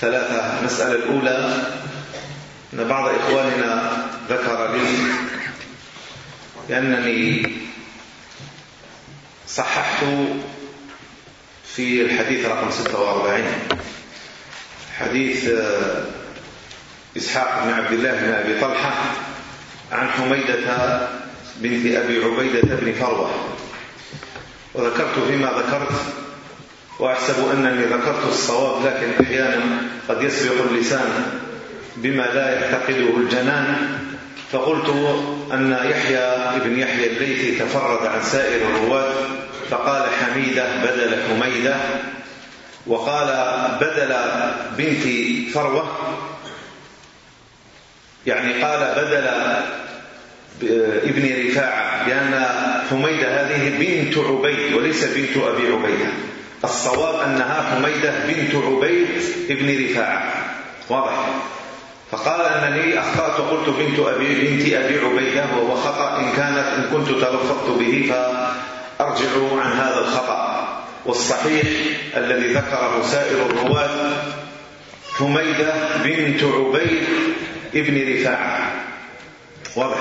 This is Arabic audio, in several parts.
ثلاثة. مسألة الأولى أن بعض إخواننا ذكر لي لأنني صححت في الحديث رقم 46 حديث آه، إسحاق بن عبد الله بن أبي طلحة عن حميدة بنت أبي عبيدة بن فروة. وذكرت فيما ذكرت وأحسب أنني ذكرت الصواب لكن أحيانا قد يسبق اللسان بما لا يعتقده الجنان. فقلت أن يحيى بن يحيى الليثي تفرد عن سائر الرواة فقال حميدة بدل حميدة وقال بدل بنت فروة يعني قال بدل ابن رفاعة لأن حميدة هذه بنت عبيد وليس بنت أبي عبيدة. الصواب أنها حميدة بنت عبيد ابن رفاعة. واضح. فقال أنني أخطأت وقلت بنت أبي, بنت أبي عبيدة وهو خطأ. إن, كانت إن كنت تلفظت به فأرجع عن هذا الخطأ. والصحيح الذي ذكره سائر الرواة حميدة بنت عبيد ابن رفاعة. واضح.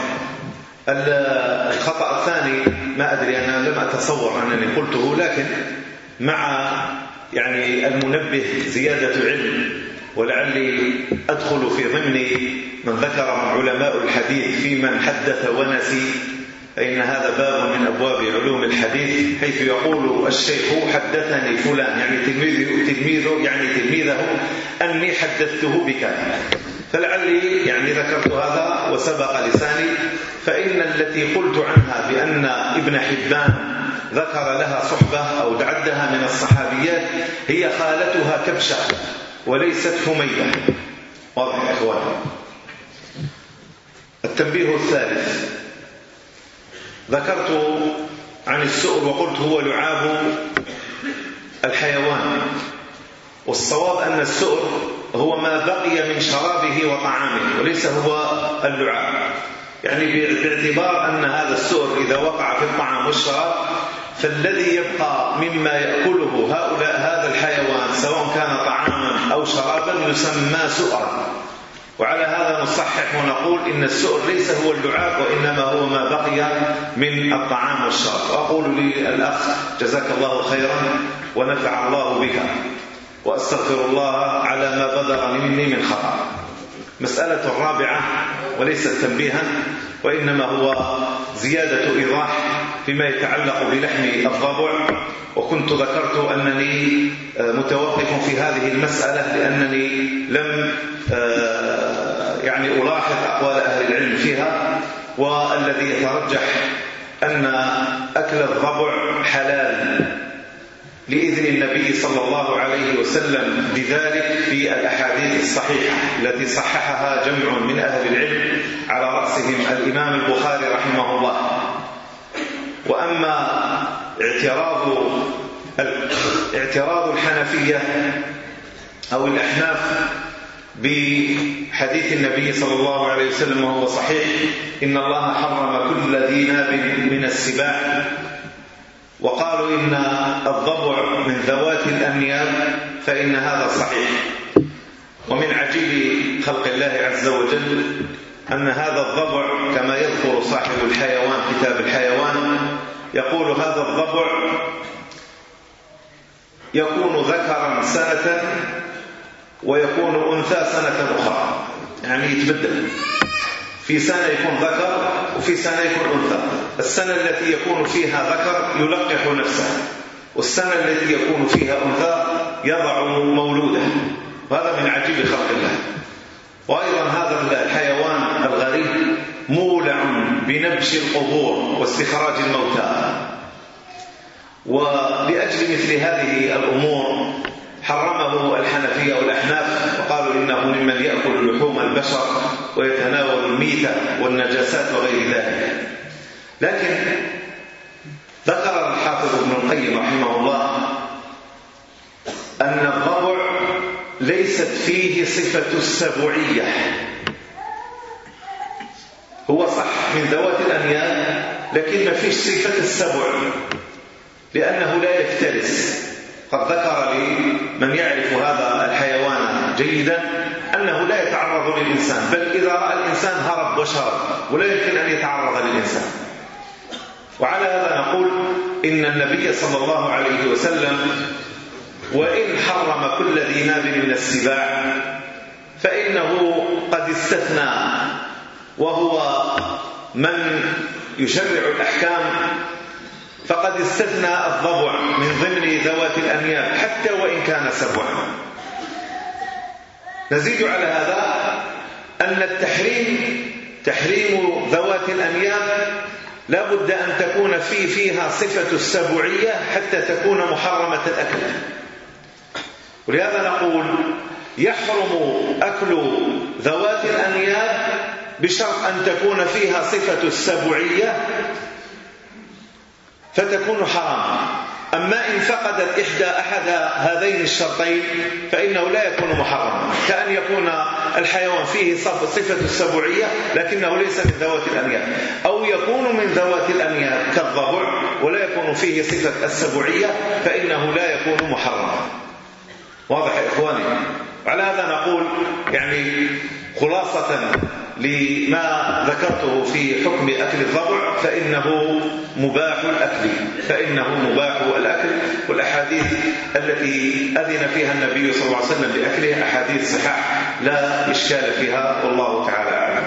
الخطأ الثاني ما أدري أنا لم أتصور أنني قلته لكن مع يعني المنبه زيادة علم ولعلي أدخل في ضمن من ذكر علماء الحديث في من حدث ونسي فإن هذا باب من أبواب علوم الحديث حيث يقول الشيخ حدثني فلان يعني تلميذه, تلميذه يعني تلميذه أني حدثته بك. فلعلي يعني ذكرت هذا وسبق لساني فإن التي قلت عنها بأن ابن حبان ذكر لها صحبة أو دعدها من الصحابيات هي خالتها كبشة وليست حمية واضح إخواني التنبيه الثالث. ذكرت عن السؤر وقلت هو لعاب الحيوان. والصواب أن السؤر هو ما بقي من شرابه وطعامه وليس هو اللعاب. يعني باعتبار أن هذا السؤر إذا وقع في الطعام والشراب فالذي يبقى مما يأكله هؤلاء هذا الحيوان سواء كان طعاما أو شرابا يسمى سؤرا وعلى هذا نصحح ونقول إن السؤر ليس هو اللعاب وإنما هو ما بقي من الطعام والشراب. وأقول للأخ جزاك الله خيرا ونفع الله بك. وأستغفر الله على ما بلغ مني من خطأ. مسألة الرابعة وليست تنبيها وإنما هو زيادة إيضاح فيما يتعلق بلحم الضبع وكنت ذكرت أنني آه، متوقف في هذه المسألة لأنني لم آه، يعني ألاحظ أقوال أهل العلم فيها والذي يترجح أن أكل الضبع حلال لإذن النبي صلى الله عليه وسلم بذلك في الأحاديث الصحيحة التي صححها جمع من أهل العلم على رأسهم الإمام البخاري رحمه الله. وأما اعتراض اعتراض الحنفية أو الأحناف بحديث النبي صلى الله عليه وسلم وهو صحيح إن الله حرم كل ذي ناب من السباع. وقالوا إن الضبع من ذوات الأنياب فإن هذا صحيح. ومن عجيب خلق الله عز وجل أن هذا الضبع كما يذكر صاحب الحيوان كتاب الحيوان يقول هذا الضبع يكون ذكرا سنة ويكون أنثى سنة أخرى. يعني يتبدل. في سنة يكون ذكر وفي سنة يكون أنثى. السنة التي يكون فيها ذكر يلقح نفسه. والسنة التي يكون فيها أنثى يضع مولوده. وهذا من عجيب خلق الله. وأيضا هذا الحيوان الغريب مو بنبش القبور واستخراج الموتى. ولأجل مثل هذه الأمور حرمه الحنفية والأحناف وقالوا إنه ممن يأكل لحوم البشر ويتناول الميتة والنجاسات وغير ذلك. لكن ذكر الحافظ ابن القيم رحمه الله أن الضبع ليست فيه صفة السبعية. هو صح من ذوات الأنيان لكن ما فيش صفة السبع لأنه لا يفترس. قد ذكر لي من يعرف هذا الحيوان جيدا أنه لا يتعرض للإنسان بل إذا رأى الإنسان هرب وشرب ولا يمكن أن يتعرض للإنسان. وعلى هذا نقول إن النبي صلى الله عليه وسلم وإن حرم كل ذي ناب من السباع فإنه قد استثنى وهو من يشرع الأحكام فقد استثنى الضبع من ضمن ذوات الأنياب حتى وإن كان سبعا. نزيد على هذا أن التحريم تحريم ذوات الأنياب لا بد أن تكون في فيها صفة السبعية حتى تكون محرمة الأكل. ولهذا نقول يحرم أكل ذوات الأنياب بشرط أن تكون فيها صفة السبعية فتكون حرام. أما إن فقدت إحدى أحد هذين الشرطين فإنه لا يكون محرما كأن يكون الحيوان فيه صفة السبعية لكنه ليس من ذوات الأميال. أو يكون من ذوات الأميال كالضبع ولا يكون فيه صفة السبعية فإنه لا يكون محرما واضح يا إخواني؟ على هذا نقول يعني خلاصة لما ذكرته في حكم أكل الضبع فإنه مباح الأكل فإنه مباح الأكل. والأحاديث التي أذن فيها النبي صلى الله عليه وسلم بأكله أحاديث صحاح لا إشكال فيها والله تعالى أعلم.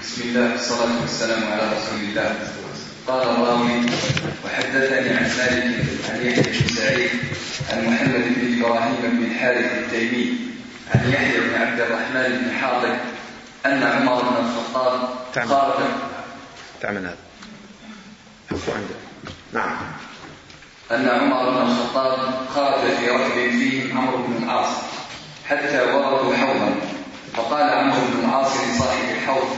بسم الله والصلاة والسلام على رسول الله. قال الراوي وحدثني عن مالك عن يحيى بن سعيد عن محمد بن إبراهيم بن الحارث التيمي عن يحيى بن عبد الرحمن بن حاطب أن عمر بن الخطاب قال تعمل هذا. عفوا عندك نعم. أن عمر بن الخطاب خرج في ركب فيهم عمرو بن العاص حتى وردوا حوضا فقال عمرو بن العاص لصاحب الحوض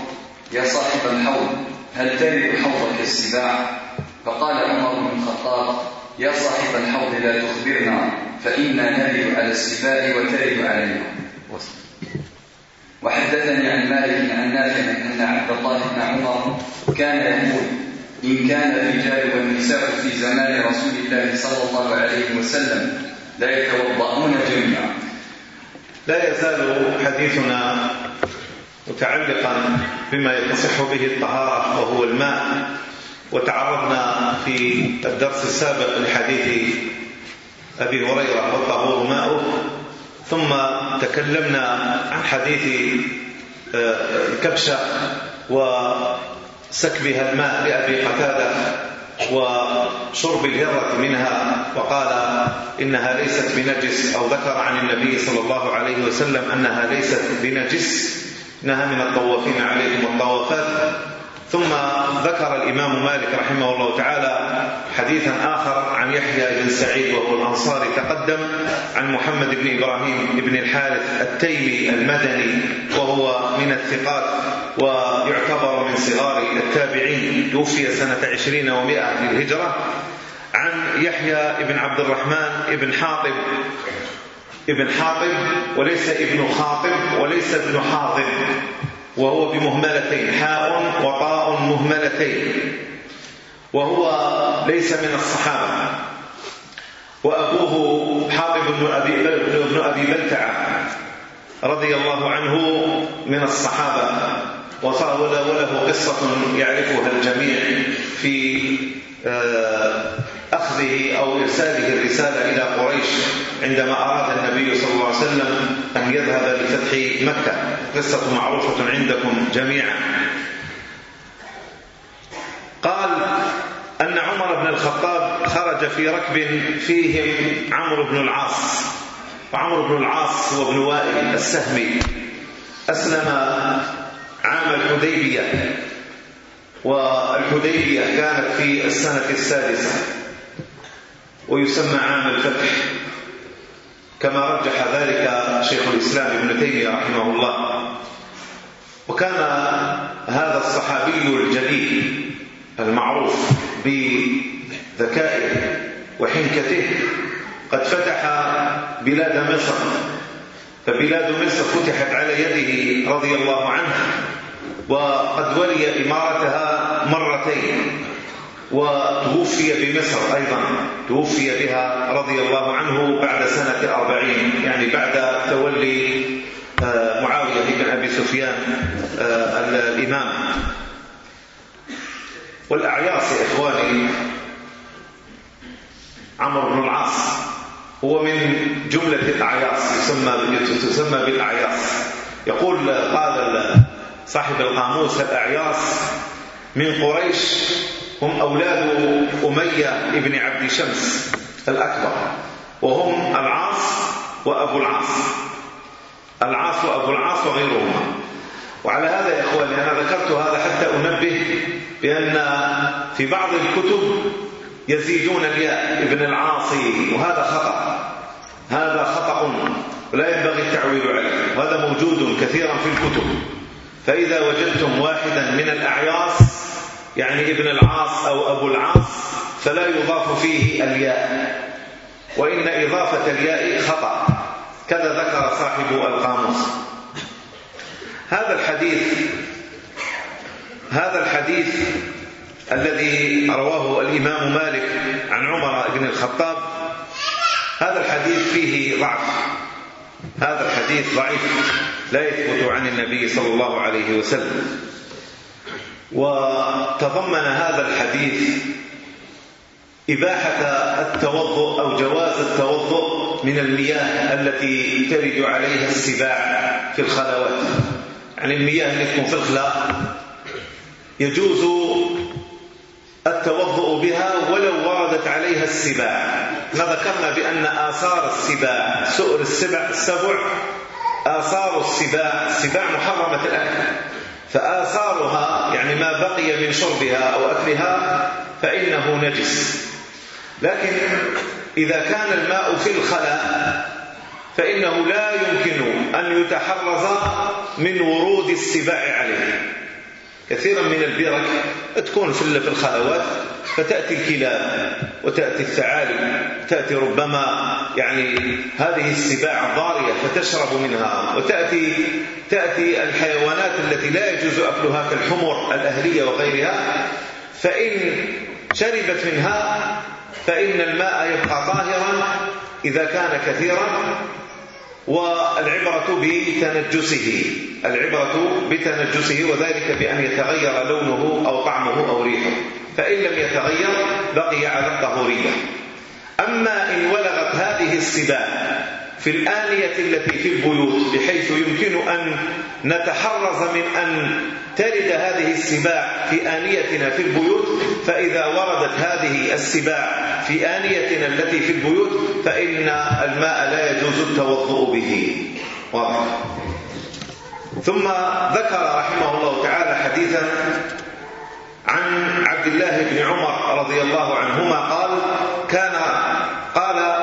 يا صاحب الحوض هل ترد حوضك السباع؟ فقال عمر بن الخطاب يا صاحب الحوض لا تخبرنا فإنا نرد على السباع وترد علينا. وحدثني عن مالك عن نافع أن عبد الله بن عمر كان يقول إن كان الرجال والنساء في زمان رسول الله صلى الله عليه وسلم لا يتوضأون جميعا. لا يزال حديثنا متعلقا بما يتصح به الطهارة وهو الماء وتعرضنا في الدرس السابق لحديث أبي هريرة والطهور ماؤه ثم تكلمنا عن حديث آه، الكبشة وسكبها الماء لأبي قتادة وشرب الهرة منها وقال إنها ليست بنجس أو ذكر عن النبي صلى الله عليه وسلم أنها ليست بنجس. نهى من الطوافين عليهم والطوافات. ثم ذكر الإمام مالك رحمه الله تعالى حديثا آخر عن يحيى بن سعيد وهو الأنصاري تقدم عن محمد بن إبراهيم بن الحارث التيمي المدني وهو من الثقات ويعتبر من صغار التابعين. توفي سنة عشرين ومائة للهجرة. عن يحيى بن عبد الرحمن بن حاطب ابن حاطب وليس ابن خاطب وليس ابن حاطب وهو بمهملتين حاء وطاء مهملتين. وهو ليس من الصحابة. وأبوه حاطب بن أبي, بن أبي بلتعة رضي الله عنه من الصحابة. وله قصة يعرفها الجميع في آه، أخذه أو إرساله الرسالة إلى قريش عندما أراد النبي صلى الله عليه وسلم أن يذهب لفتح مكة. قصة معروفة عندكم جميعا. قال أن عمر بن الخطاب خرج في ركب فيهم عمرو بن العاص. وعمرو بن العاص هو ابن وائل السهمي. أسلم عام الحديبية. والحديبية كانت في السنة السادسة ويسمى عام الفتح كما رجح ذلك شيخ الإسلام ابن تيمية رحمه الله. وكان هذا الصحابي الجليل المعروف بذكائه وحنكته قد فتح بلاد مصر فبلاد مصر فتحت على يده رضي الله عنه. وقد ولي إمارتها مرتين. وتوفي بمصر أيضا. توفي بها رضي الله عنه بعد سنة أربعين. يعني بعد تولي آه، معاوية بن أبي سفيان آه، الإمام. والأعياص يا إخواني عمرو بن العاص هو من جملة الأعياص يسمى تسمى بالأعياص يقول قال صاحب القاموس الأعياص من قريش هم أولاد أمية ابن عبد شمس الأكبر وهم العاص وأبو العاص. العاص وأبو العاص وغيرهما. وعلى هذا يا إخواني أنا ذكرت هذا حتى أنبه بأن في بعض الكتب يزيدون الياء ابن العاص وهذا خطأ. هذا خطأ ولا ينبغي التعويل عليه. وهذا موجود كثيرا في الكتب. فإذا وجدتم واحدا من الأعياص يعني ابن العاص أو أبو العاص فلا يضاف فيه الياء. وإن إضافة الياء خطأ. كذا ذكر صاحب القاموس. هذا الحديث هذا الحديث الذي رواه الإمام مالك عن عمر بن الخطاب هذا الحديث فيه ضعف. هذا الحديث ضعيف لا يثبت عن النبي صلى الله عليه وسلم. وتضمن هذا الحديث إباحة التوضؤ أو جواز التوضؤ من المياه التي ترد عليها السباع في الخلوات. يعني المياه اللي تكون في الخلاء يجوز التوضؤ بها ولو وردت عليها السباع. إحنا ذكرنا بأن آثار السباع سؤر السبع السبع آثار السباع السباع محرمة الأكل. فآثارها يعني ما بقي من شربها أو أكلها فإنه نجس. لكن إذا كان الماء في الخلاء فإنه لا يمكن أن يتحرز من ورود السباع عليه. كثيرا من البرك تكون في الخلوات فتأتي الكلاب وتأتي الثعالب تأتي ربما يعني هذه السباع الضارية فتشرب منها وتأتي تأتي الحيوانات التي لا يجوز أكلها كالحمر الأهلية وغيرها فإن شربت منها فإن الماء يبقى طاهرا إذا كان كثيرا. والعبرة بتنجسه. العبرة بتنجسه وذلك بأن يتغير لونه أو طعمه أو ريحه. فإن لم يتغير بقي على الطهورية. أما إن ولغت هذه السباع في الآنية التي في البيوت بحيث يمكن أن نتحرز من أن ترد هذه السباع في آنيتنا في البيوت. فإذا وردت هذه السباع في آنيتنا التي في البيوت فإن الماء لا يجوز التوضؤ به. واضح. ثم ذكر رحمه الله تعالى حديثا عن عبد الله بن عمر رضي الله عنهما قال كان قال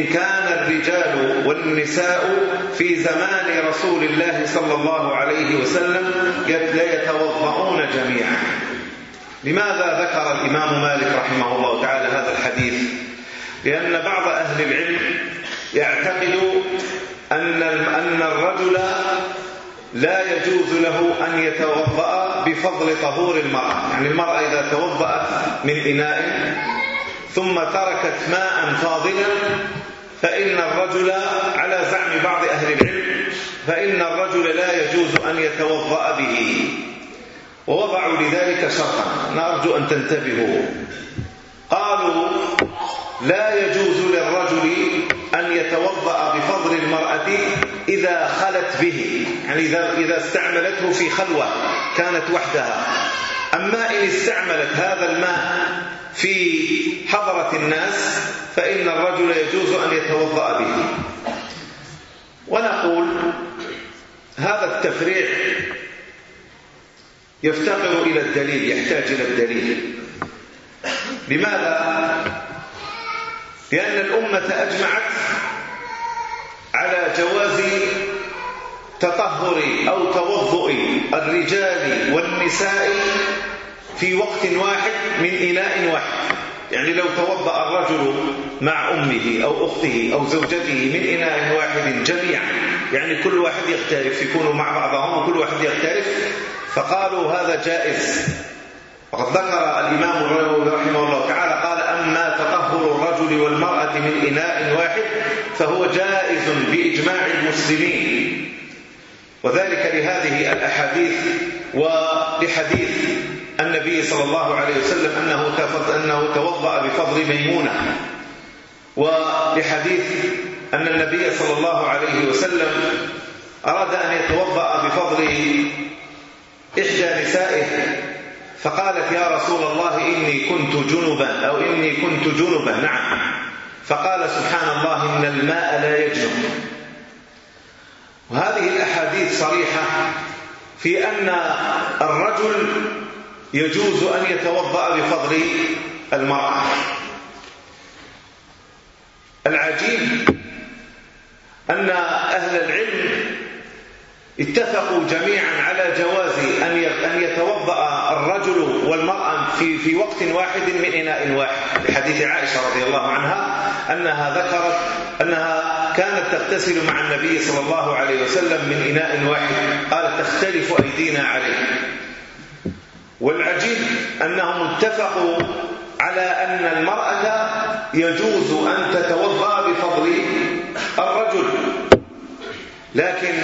إن كان الرجال والنساء في زمان رسول الله صلى الله عليه وسلم يتوضعون جميعا. لماذا ذكر الإمام مالك رحمه الله تعالى هذا الحديث؟ لأن بعض أهل العلم يعتقد أن أن الرجل لا يجوز له أن يتوضأ بفضل طهور المرأة. يعني المرأة إذا توضأت من إناء ثم تركت ماء فاضلا فإن الرجل على زعم بعض أهل العلم فإن الرجل لا يجوز أن يتوضأ به. ووضعوا لذلك شرطا. نرجو أن تنتبهوا. قالوا لا يجوز للرجل أن يتوضأ بفضل المرأة إذا خلت به يعني إذا استعملته في خلوة كانت وحدها. أما إن استعملت هذا الماء في حضرة الناس فإن الرجل يجوز أن يتوضأ به ونقول هذا التفريع يفتقر إلى الدليل يحتاج إلى الدليل لماذا؟ لأن الأمة أجمعت على جواز تطهر أو توضؤ الرجال والنساء في وقت واحد من إناء واحد. يعني لو توضأ الرجل مع أمه أو أخته أو زوجته من إناء واحد جميعا يعني كل واحد يختلف يكونوا مع بعضهم وكل واحد يختلف فقالوا هذا جائز. وقد ذكر الإمام النووي رحمه الله تعالى قال أما تطهر الرجل والمرأة من إناء واحد فهو جائز بإجماع المسلمين. وذلك لهذه الأحاديث ولحديث النبي صلى الله عليه وسلم أنه, أنه توضأ بفضل ميمونة. ولحديث أن النبي صلى الله عليه وسلم أراد أن يتوضأ بفضل إحدى نسائه فقالت يا رسول الله إني كنت جنبا أو إني كنت جنبا نعم. فقال سبحان الله إن الماء لا يجنب وهذه الأحاديث صريحة في أن الرجل يجوز أن يتوضأ بفضل المرأة. العجيب أن أهل العلم اتفقوا جميعا على جواز أن يتوضأ الرجل والمرأة في في وقت واحد من إناء واحد. لحديث عائشة رضي الله عنها أنها ذكرت أنها كانت تغتسل مع النبي صلى الله عليه وسلم من إناء واحد. قالت تختلف أيدينا عليه. والعجيب أنهم اتفقوا على أن المرأة يجوز أن تتوضأ بفضل الرجل. لكن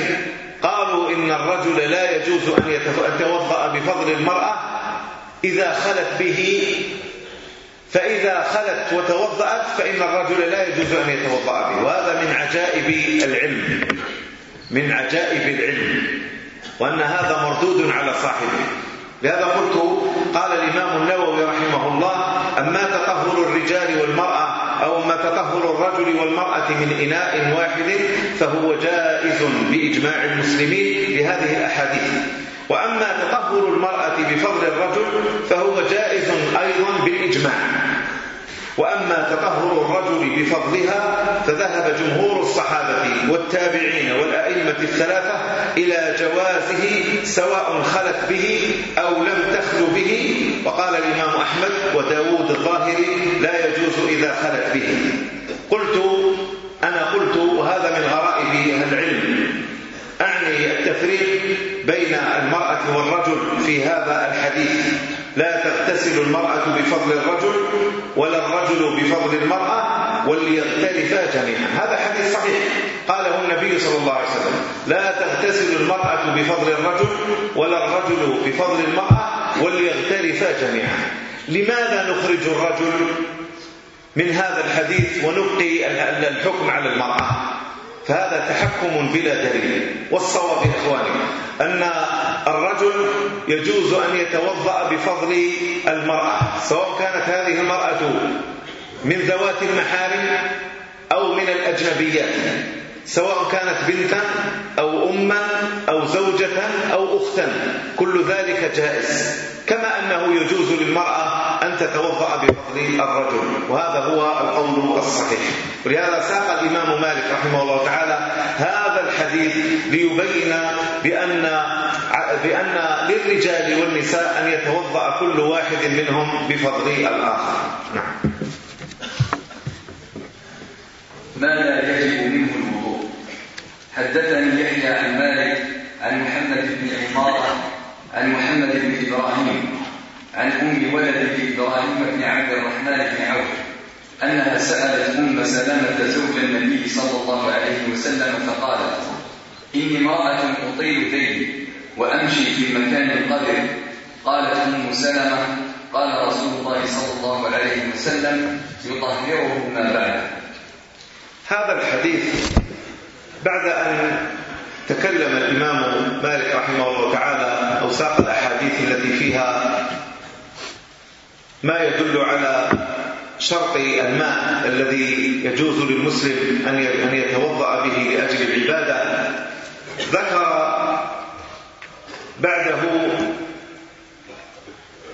قالوا إن الرجل لا يجوز أن يتوضأ بفضل المرأة إذا خلت به. فإذا خلت وتوضأت فإن الرجل لا يجوز أن يتوضأ به. وهذا من عجائب العلم. من عجائب العلم. وأن هذا مردود على صاحبه. لهذا قلت قال الإمام النووي رحمه الله أما تطهر الرجال والمرأة أو ما تطهر الرجل والمرأة من إناء واحد فهو جائز بإجماع المسلمين لهذه الأحاديث. وأما تطهر المرأة بفضل الرجل فهو جائز أيضا بالإجماع. وأما تطهر الرجل بفضلها فذهب جمهور الصحابة والتابعين والأئمة الثلاثة إلى جوازه سواء خلت به أو لم تخل به. وقال الإمام أحمد وداود الظاهري لا يجوز إذا خلت به. قلت أنا قلت وهذا من غرائب العلم. أعني التفريق بين المرأة والرجل في هذا الحديث. لا تغتسل المرأة بفضل الرجل ولا الرجل بفضل المرأة وليغترفا جميعا. هذا حديث صحيح. قاله النبي صلى الله عليه وسلم لا تغتسل المرأة بفضل الرجل ولا الرجل بفضل المرأة وليغترفا جميعا. لماذا نخرج الرجل من هذا الحديث ونبقي الحكم على المرأة؟ فهذا تحكم بلا دليل. والصواب يا إخواني أن الرجل يجوز أن يتوضأ بفضل المرأة سواء كانت هذه المرأة من ذوات المحارم أو من الأجنبيات. سواء كانت بنتا أو أما أو زوجة أو أختا كل ذلك جائز. كما أنه يجوز للمرأة أن تتوضأ بفضل الرجل وهذا هو القول الصحيح. ولهذا ساق الإمام مالك رحمه الله تعالى هذا الحديث ليبين بأن بأن للرجال والنساء أن يتوضأ كل واحد منهم بفضل الآخر. نعم. ماذا يجب منه الوضوء حدثني يحيى عن مالك عن محمد بن عمارة عن محمد بن إبراهيم عن أم ولد إبراهيم بن عبد الرحمن بن عوف أنها سألت أم سلامة زوج النبي صلى الله عليه وسلم فقالت إني امرأة أطيل ديني وأمشي في مكان القدر. قالت أم سلمة قال رسول الله صلى الله عليه وسلم يطهره ما بعد. هذا الحديث بعد أن تكلم الإمام مالك رحمه الله تعالى أو ساق الأحاديث التي فيها ما يدل على شرط الماء الذي يجوز للمسلم أن يتوضأ به لأجل العبادة. ذكر بعده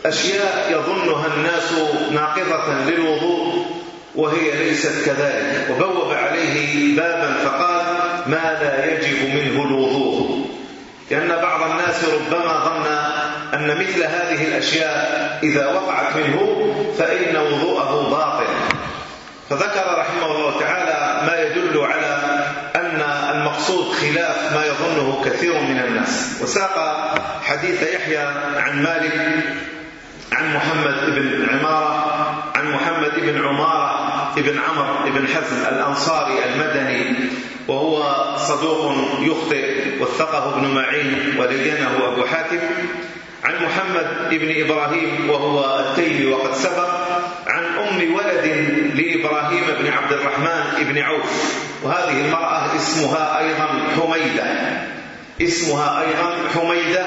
أشياء يظنها الناس ناقضة للوضوء وهي ليست كذلك. وبوب عليه بابا فقال ما لا يجب منه الوضوء. لأن بعض الناس ربما ظن أن مثل هذه الأشياء إذا وقعت منه فإن وضوءه باطل. فذكر رحمه الله تعالى ما يدل على أن المقصود خلاف ما يظنه كثير من الناس. وساق حديث يحيى عن مالك عن محمد بن عمارة عن محمد بن عمارة ابن عمر ابن حزم الأنصاري المدني وهو صدوق يخطئ وثقه ابن معين ولينه أبو حاتم. عن محمد ابن إبراهيم وهو التيمي وقد سبق. عن أم ولد لإبراهيم بن عبد الرحمن بن عوف. وهذه المرأة اسمها أيضا حميدة. اسمها أيضا حميدة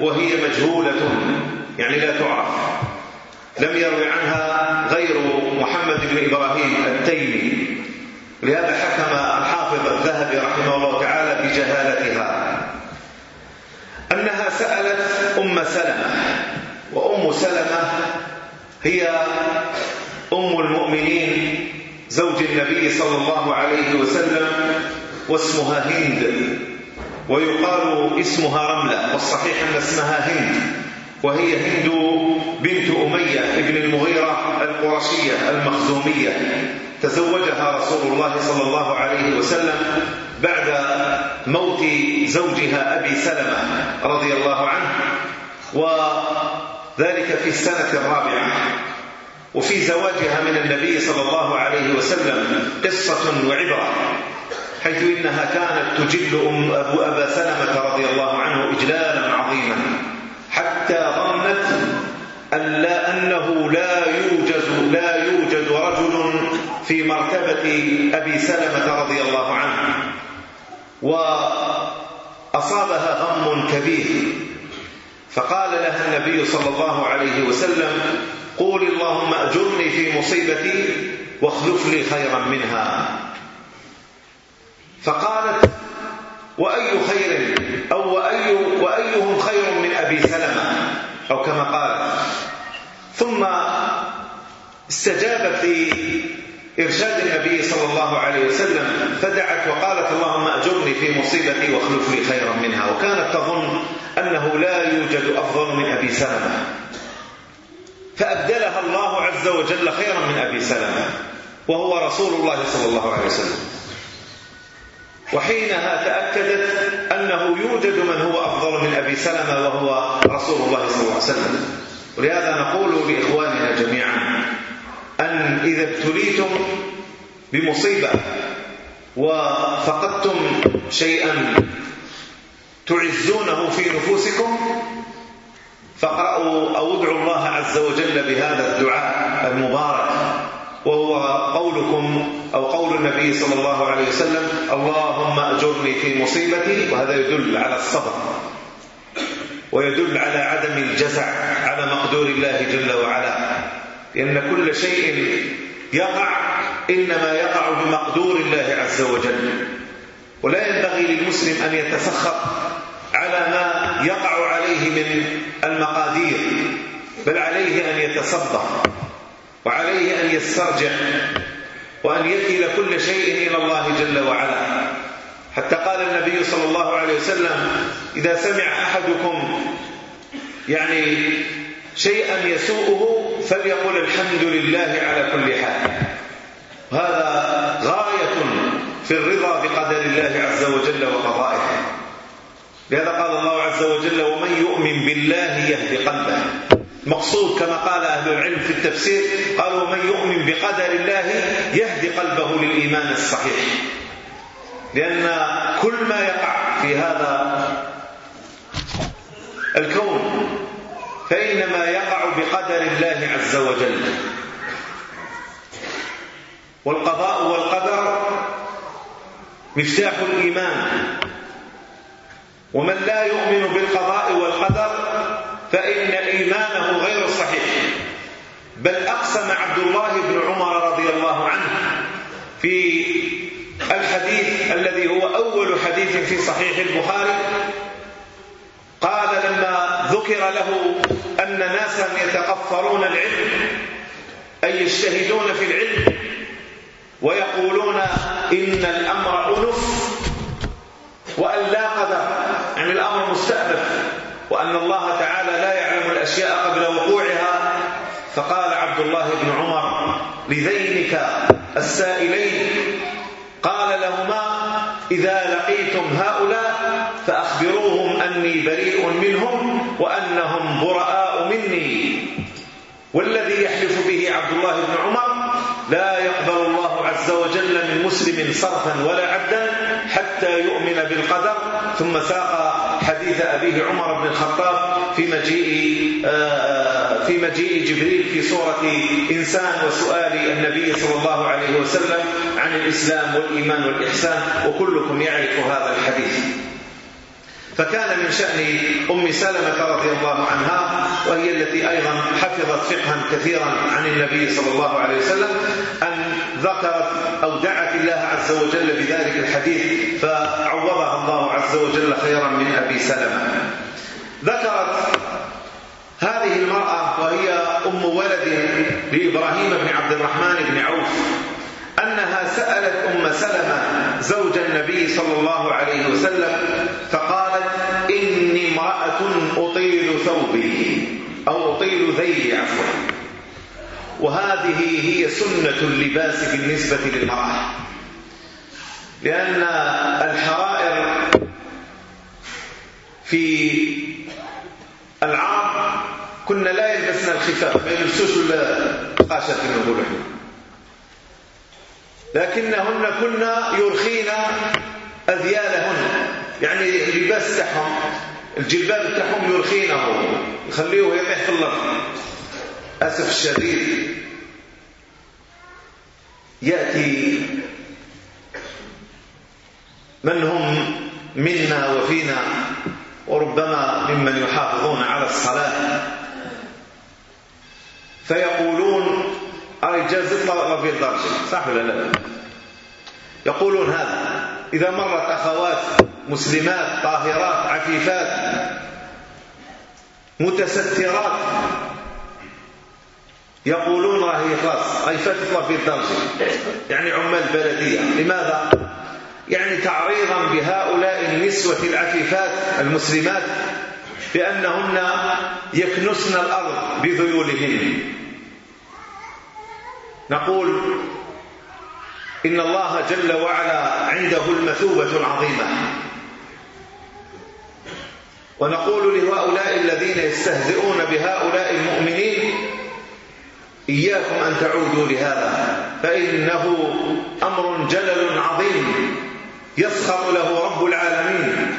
وهي مجهولة يعني لا تعرف. لم يروي عنها غير محمد بن إبراهيم التيمي. لهذا حكم الحافظ الذهبي رحمه الله تعالى بجهالتها. أنها سألت أم سلمة وأم سلمة هي أم المؤمنين زوج النبي صلى الله عليه وسلم واسمها هند ويقال اسمها رملة والصحيح أن اسمها هند وهي هند بنت أمية ابن المغيرة القرشية المخزومية. تزوجها رسول الله صلى الله عليه وسلم بعد موت زوجها أبي سلمة رضي الله عنه وذلك في السنة الرابعة. وفي زواجها من النبي صلى الله عليه وسلم قصة وعبرة حيث إنها كانت تجل أم أبو أبا سلمة رضي الله عنه إجلالا عظيما حتى ظنت أنه لا يوجد لا يوجد رجل في مرتبة أبي سلمة رضي الله عنه. وأصابها غم كبير. فقال لها النبي صلى الله عليه وسلم قول اللهم أجرني في مصيبتي واخلف لي خيرا منها. فقالت وأي خير؟ أو وأي وأيهم خير من أبي سلمة؟ أو كما قال ثم استجابت لإرشاد النبي صلى الله عليه وسلم فدعت وقالت اللهم أجرني في مصيبتي واخلف لي خيرا منها. وكانت تظن أنه لا يوجد أفضل من أبي سلمة. فأبدلها الله عز وجل خيرا من أبي سلمة وهو رسول الله صلى الله عليه وسلم. وحينها تأكدت أنه يوجد من هو أفضل من أبي سلمة وهو رسول الله صلى الله عليه وسلم. ولهذا نقول لإخواننا جميعا أن إذا ابتليتم بمصيبة وفقدتم شيئا تعزونه في نفوسكم فاقرأوا أو ادعوا الله عز وجل بهذا الدعاء المبارك وهو قولكم أو قول النبي صلى الله عليه وسلم اللهم أجرني في مصيبتي وهذا يدل على الصبر ويدل على عدم الجزع. مقدور الله جل وعلا. لأن كل شيء يقع إنما يقع بمقدور الله عز وجل. ولا ينبغي للمسلم أن يتسخط على ما يقع عليه من المقادير بل عليه أن يتصدق وعليه أن يسترجع وأن يكل كل شيء إلى الله جل وعلا. حتى قال النبي صلى الله عليه وسلم إذا سمع أحدكم يعني شيئا يسوءه فليقل الحمد لله على كل حال. هذا غاية في الرضا بقدر الله عز وجل وقضائه. لهذا قال الله عز وجل ومن يؤمن بالله يهدي قلبه. مقصود كما قال أهل العلم في التفسير قالوا من يؤمن بقدر الله يهدي قلبه للإيمان الصحيح. لأن كل ما يقع في هذا الكون بينما يقع بقدر الله عز وجل. والقضاء والقدر مفتاح الإيمان. ومن لا يؤمن بالقضاء والقدر فإن إيمانه غير صحيح. بل أقسم عبد الله بن عمر رضي الله عنه في الحديث الذي هو أول حديث في صحيح البخاري. قال ذكر له أن ناسا يتقفرون العلم أي يجتهدون في العلم ويقولون إن الأمر أنف وأن لا قدر يعني الأمر مستأنف وأن الله تعالى لا يعلم الأشياء قبل وقوعها. فقال عبد الله بن عمر لذينك السائلين قال لهما إذا لقيتم هؤلاء فأخبروهم أني بريء منهم وأنهم براء مني. والذي يحلف به عبد الله بن عمر لا يقبل الله عز وجل من مسلم صرفا ولا عبدا حتى يؤمن بالقدر ثم ساق حديث أبيه عمر بن الخطاب في مجيء آه، في مجيء جبريل في صورة إنسان وسؤال النبي صلى الله عليه وسلم عن الإسلام والإيمان والإحسان وكلكم يعرف هذا الحديث. فكان من شأن أم سلمة رضي الله عنها وهي التي أيضا حفظت فقها كثيرا عن النبي صلى الله عليه وسلم أن ذكرت أو دعت الله عز وجل بذلك الحديث فعوضها الله عز وجل خيرا من أبي سلمة. ذكرت هذه المرأة وهي أم ولد لإبراهيم بن عبد الرحمن بن عوف. أنها سألت أم سلمة زوج النبي صلى الله عليه وسلم فقالت إني امرأة أطيل ثوبي أو أطيل ذيلي عفوا. وهذه هي سنة اللباس بالنسبة للمرأة. لأن الحرائر في العرب كنا لا يلبسنا الخفاف ما يلبسوش القاشة في النبول لكنهن كنا يرخين أذيالهن. يعني اللباس تاعهم الجلباب تاعهم يرخينه يخليه يطيح في الله أسف الشديد. يأتي من هم منا وفينا وربما ممن يحافظون على الصلاة. فيقولون هاي جاز يطلع في درجة صح ولا لا؟ يقولون هذا إذا مرت أخوات مسلمات طاهرات عفيفات متسترات يقولون راهي خلاص هاي فتطلع في الدرجة يعني عمال بلدية لماذا؟ يعني تعريضا بهؤلاء النسوة العفيفات المسلمات بأنهن يكنسن الأرض بذيولهن۔ نقول إن الله جل وعلا عنده المثوبة العظيمة. ونقول لهؤلاء الذين يستهزئون بهؤلاء المؤمنين إياكم أن تعودوا لهذا. فإنه أمر جلل عظيم يسخط له رب العالمين.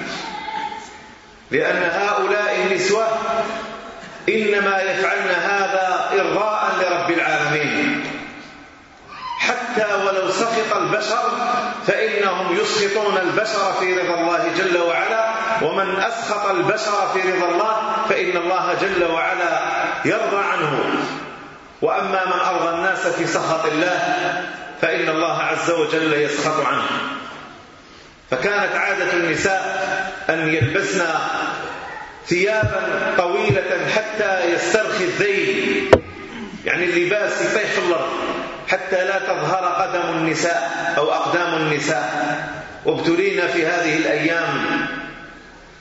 لأن هؤلاء النسوة إنما يفعلن هذا إرضاء لرب العالمين. حتى ولو سخط البشر فإنهم يسخطون البشر في رضا الله جل وعلا. ومن أسخط البشر في رضا الله فإن الله جل وعلا يرضى عنه. وأما من أرضى الناس في سخط الله فإن الله عز وجل يسخط عنه. فكانت عادة النساء أن يلبسن ثيابا طويلة حتى يسترخي الذيل يعني اللباس يطيح في الأرض. حتى لا تظهر قدم النساء أو أقدام النساء. وابتلينا في هذه الأيام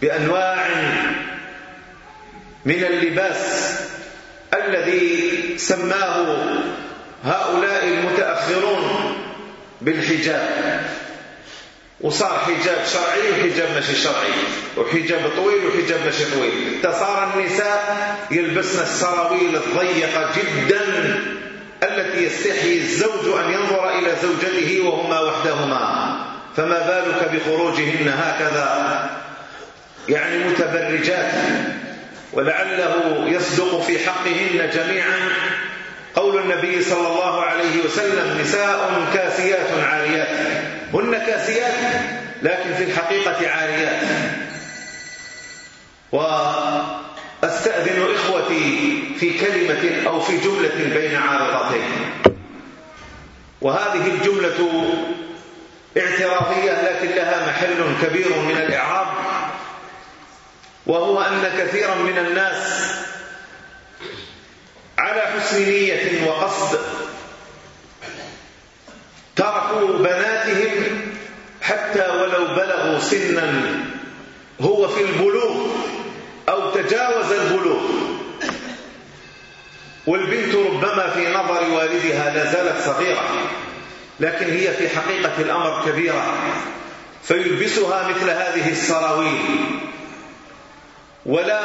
بأنواع من اللباس الذي سماه هؤلاء المتأخرون بالحجاب. وصار حجاب شرعي وحجاب مش شرعي وحجاب طويل وحجاب مش طويل. تصار النساء يلبسن السراويل الضيقة جدا. التي يستحي الزوج أن ينظر إلى زوجته وهما وحدهما. فما بالك بخروجهن هكذا؟ يعني متبرجات. ولعله يصدق في حقهن جميعا. قول النبي صلى الله عليه وسلم نساء كاسيات عاريات. هن كاسيات لكن في الحقيقة عاريات. وقال أستأذن إخوتي في كلمة أو في جملة بين عارضتين. وهذه الجملة اعتراضية لكن لها محل كبير من الإعراب وهو أن كثيرا من الناس على حسن نية وقصد تركوا بناتهم حتى ولو بلغوا سنا هو في البلوغ. أو تجاوز البلوغ. والبنت ربما في نظر والدها لا زالت صغيرة لكن هي في حقيقة الأمر كبيرة. فيلبسها مثل هذه السراويل. ولا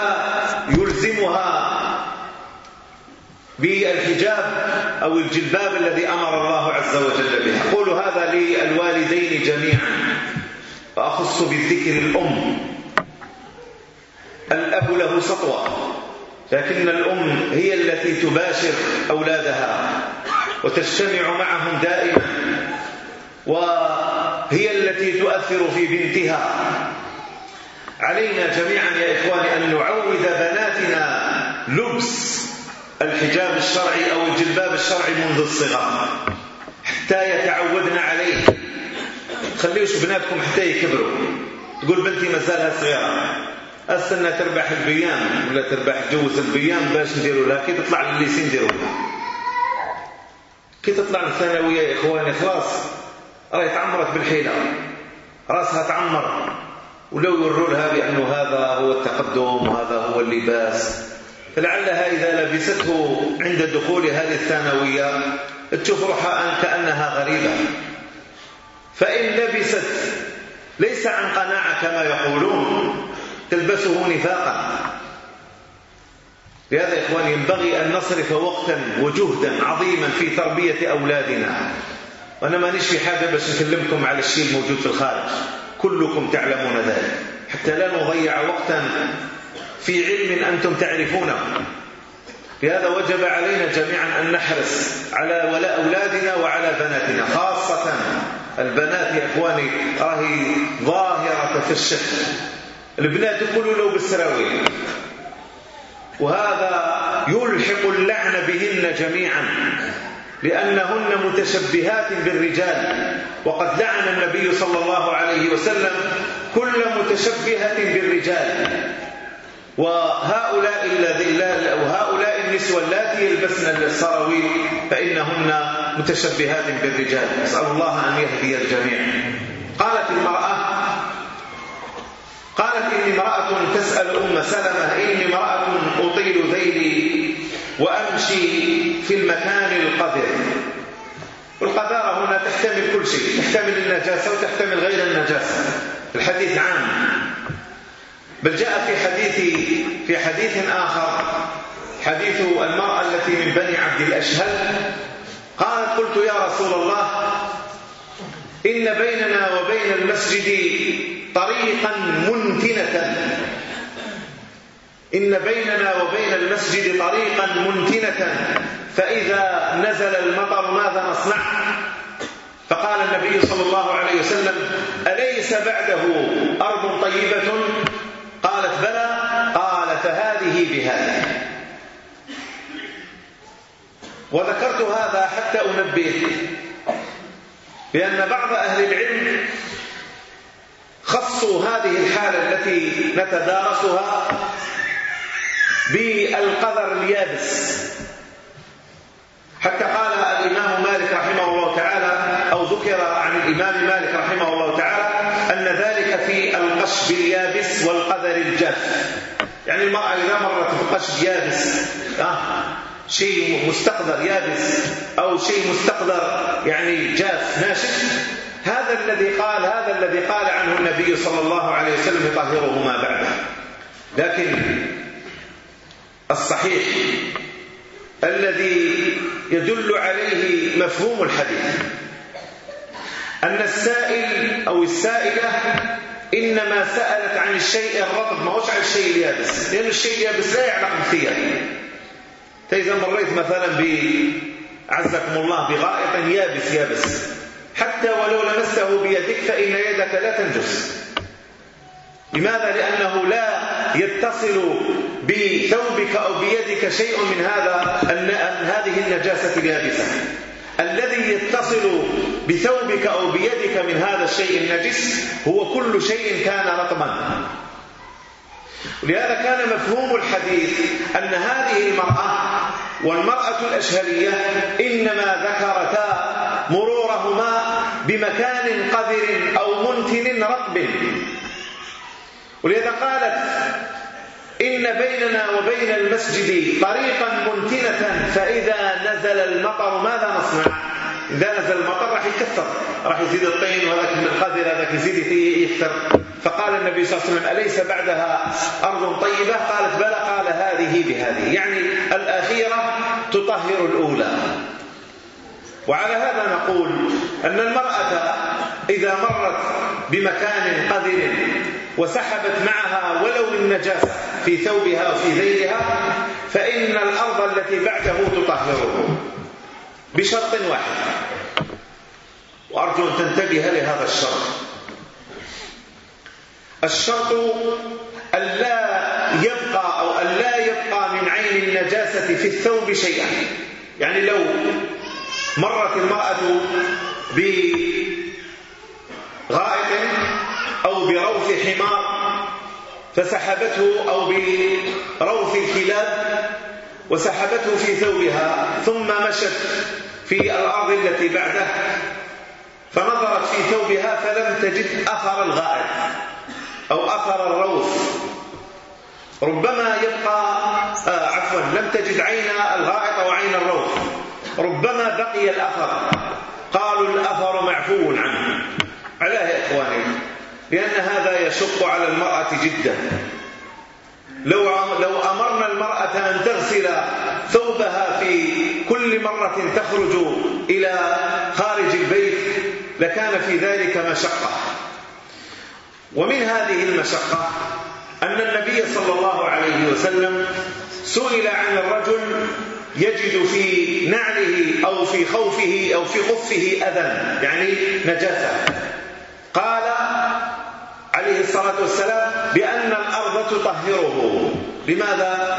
يلزمها بالحجاب أو الجلباب الذي أمر الله عز وجل به. أقول هذا للوالدين جميعا. وأخص بالذكر الأم. الأب له سطوة لكن الأم هي التي تباشر أولادها وتجتمع معهم دائما وهي التي تؤثر في بنتها. علينا جميعا يا إخواني أن نعود بناتنا لبس الحجاب الشرعي أو الجلباب الشرعي منذ الصغر حتى يتعودن عليه. خليوش بناتكم حتى يكبروا. تقول بنتي مازالها صغيرة. استنى تربح البيام ولا تربح جوز البيام باش نديروا لها؟ كي تطلع للليسي نديروا كي تطلع الثانويه يا اخواني خلاص راهي تعمرت بالحيلة. راسها تعمر. ولو يوروا لها بأنه هذا هو التقدم وهذا هو اللباس. فلعلها إذا لبسته عند دخول هذه الثانوية تشوف روحها كأنها غريبة. فإن لبست ليس عن قناعة كما يقولون. تلبسه نفاقا. لهذا يا إخوان ينبغي أن نصرف وقتا وجهدا عظيما في تربية أولادنا. وأنا ما في حاجة باش نكلمكم على الشيء الموجود في الخارج. كلكم تعلمون ذلك. حتى لا نضيع وقتا في علم أنتم تعرفونه. لهذا وجب علينا جميعا أن نحرص على ولاء أولادنا وعلى بناتنا. خاصة البنات يا إخواني راهي ظاهرة في الشكل. البنات يقولوا له بالسراويل. وهذا يلحق اللعن بهن جميعا لأنهن متشبهات بالرجال. وقد لعن النبي صلى الله عليه وسلم كل متشبهة بالرجال. وهؤلاء وهؤلاء النسوة التي يلبسن السراويل فإنهن متشبهات بالرجال. أسأل الله أن يهدي الجميع. قالت المرأة قالت إني امرأة تسأل أم سلمة إني امرأة أطيل ذيلي وأمشي في المكان القذر. والقذارة هنا تحتمل كل شيء تحتمل النجاسة وتحتمل غير النجاسة. الحديث عام. بل جاء في حديث في حديث آخر حديث المرأة التي من بني عبد الأشهل. قالت قلت يا رسول الله إن بيننا وبين المسجد طريقا منتنة إن بيننا وبين المسجد طريقا منتنة فإذا نزل المطر ماذا نصنع؟ فقال النبي صلى الله عليه وسلم أليس بعده أرض طيبة؟ قالت بلى. قال فهذه بهذه. وذكرت هذا حتى أنبيه بأن بعض أهل العلم خصوا هذه الحالة التي نتدارسها بالقذر اليابس. حتى قال الإمام مالك رحمه الله تعالى أو ذكر عن الإمام مالك رحمه الله تعالى أن ذلك في القشب اليابس والقذر الجاف. يعني المرأة إذا مرت بقشب يابس آه، شيء مستقذر يابس أو شيء مستقذر يعني جاف ناشف هذا الذي قال هذا الذي قال عنه النبي صلى الله عليه وسلم يطهره ما بعده لكن الصحيح الذي يدل عليه مفهوم الحديث أن السائل أو السائلة إنما سألت عن الشيء الرطب. ما هوش عن الشيء اليابس. لأن الشيء اليابس لا يعلق بالثياب فإذا مريت مثلا بعزكم الله بغائط يابس يابس. حتى ولو لمسه بيدك فإن يدك لا تنجس. لماذا؟ لأنه لا يتصل بثوبك أو بيدك شيء من هذا أن هذه النجاسة اليابسة. الذي يتصل بثوبك أو بيدك من هذا الشيء النجس هو كل شيء كان رطما لهذا كان مفهوم الحديث أن هذه المرأة والمرأة الأشهرية إنما ذكرتا مرورهما بمكان قذر أو منتن رطب. ولذا قالت إن بيننا وبين المسجد طريقا منتنة فإذا نزل المطر ماذا نصنع؟ إذا نزل المطر راح يكثر راح يزيد الطين وهذاك من القذر هذاك يزيد فيه يكثر. فقال النبي صلى الله عليه وسلم أليس بعدها أرض طيبة؟ قالت بلى قال هذه بهذه. يعني الأخيرة تطهر الأولى. وعلى هذا نقول أن المرأة إذا مرت بمكان قذر وسحبت معها ولو النجاسة في ثوبها وفي ذيلها فإن الأرض التي بعده تطهره. بشرط واحد. وأرجو أن تنتبه لهذا الشرط. الشرط ألا يبقى أو ألا يبقى من عين النجاسة في الثوب شيئا. يعني لو مرت المرأة بغائط أو بروث حمار فسحبته أو بروث الكلاب وسحبته في ثوبها ثم مشت في الأرض التي بعده فنظرت في ثوبها فلم تجد أثر الغائط أو أثر الروث. ربما يبقى آه، عفوا لم تجد عين الغائط وعين الروث. ربما بقي الأثر. قالوا الأثر معفو عنه. علاه يا إخواني لأن هذا يشق على المرأة جدا. لو لو أمرنا المرأة أن تغسل ثوبها في كل مرة تخرج إلى خارج البيت لكان في ذلك مشقة. ومن هذه المشقة أن النبي صلى الله عليه وسلم سئل عن الرجل يجد في نعله أو في خوفه أو في خفه أذى يعني نجاسة. قال عليه الصلاة والسلام بأن الأرض تطهره. لماذا؟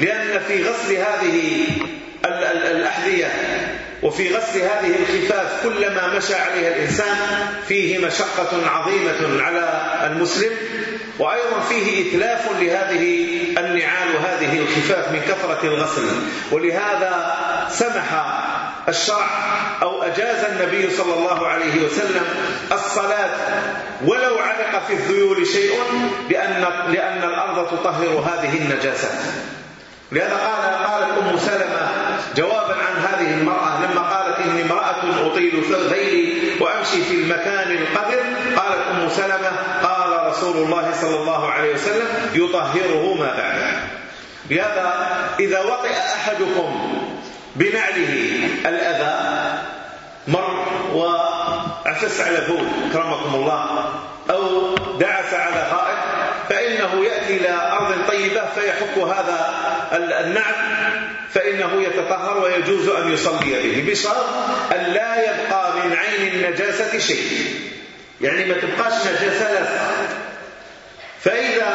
لأن في غسل هذه الأحذية وفي غسل هذه الخفاف كلما مشى عليها الإنسان فيه مشقة عظيمة على المسلم. وأيضا فيه إتلاف لهذه النعال وهذه الخفاف من كثرة الغسل. ولهذا سمح الشرع أو أجاز النبي صلى الله عليه وسلم الصلاة ولو علق في الذيول شيء لأن, لأن الأرض تطهر هذه النجاسات لهذا قال قالت أم سلمة جوابا عن هذه المرأة لما قالت إني امرأة أطيل ثوبين وأمشي في المكان القذر قالت أم سلمة قال رسول الله صلى الله عليه وسلم يطهره ما بعد لهذا إذا وطئ أحدكم بنعله الأذى مر وعفس على بول كرمكم الله أو دعس على غائط فإنه يأتي إلى أرض طيبة فيحك هذا النعم فإنه يتطهر ويجوز أن يصلي به بشرط أن لا يبقى من عين النجاسة شيء يعني ما تبقاش نجاسة فإذا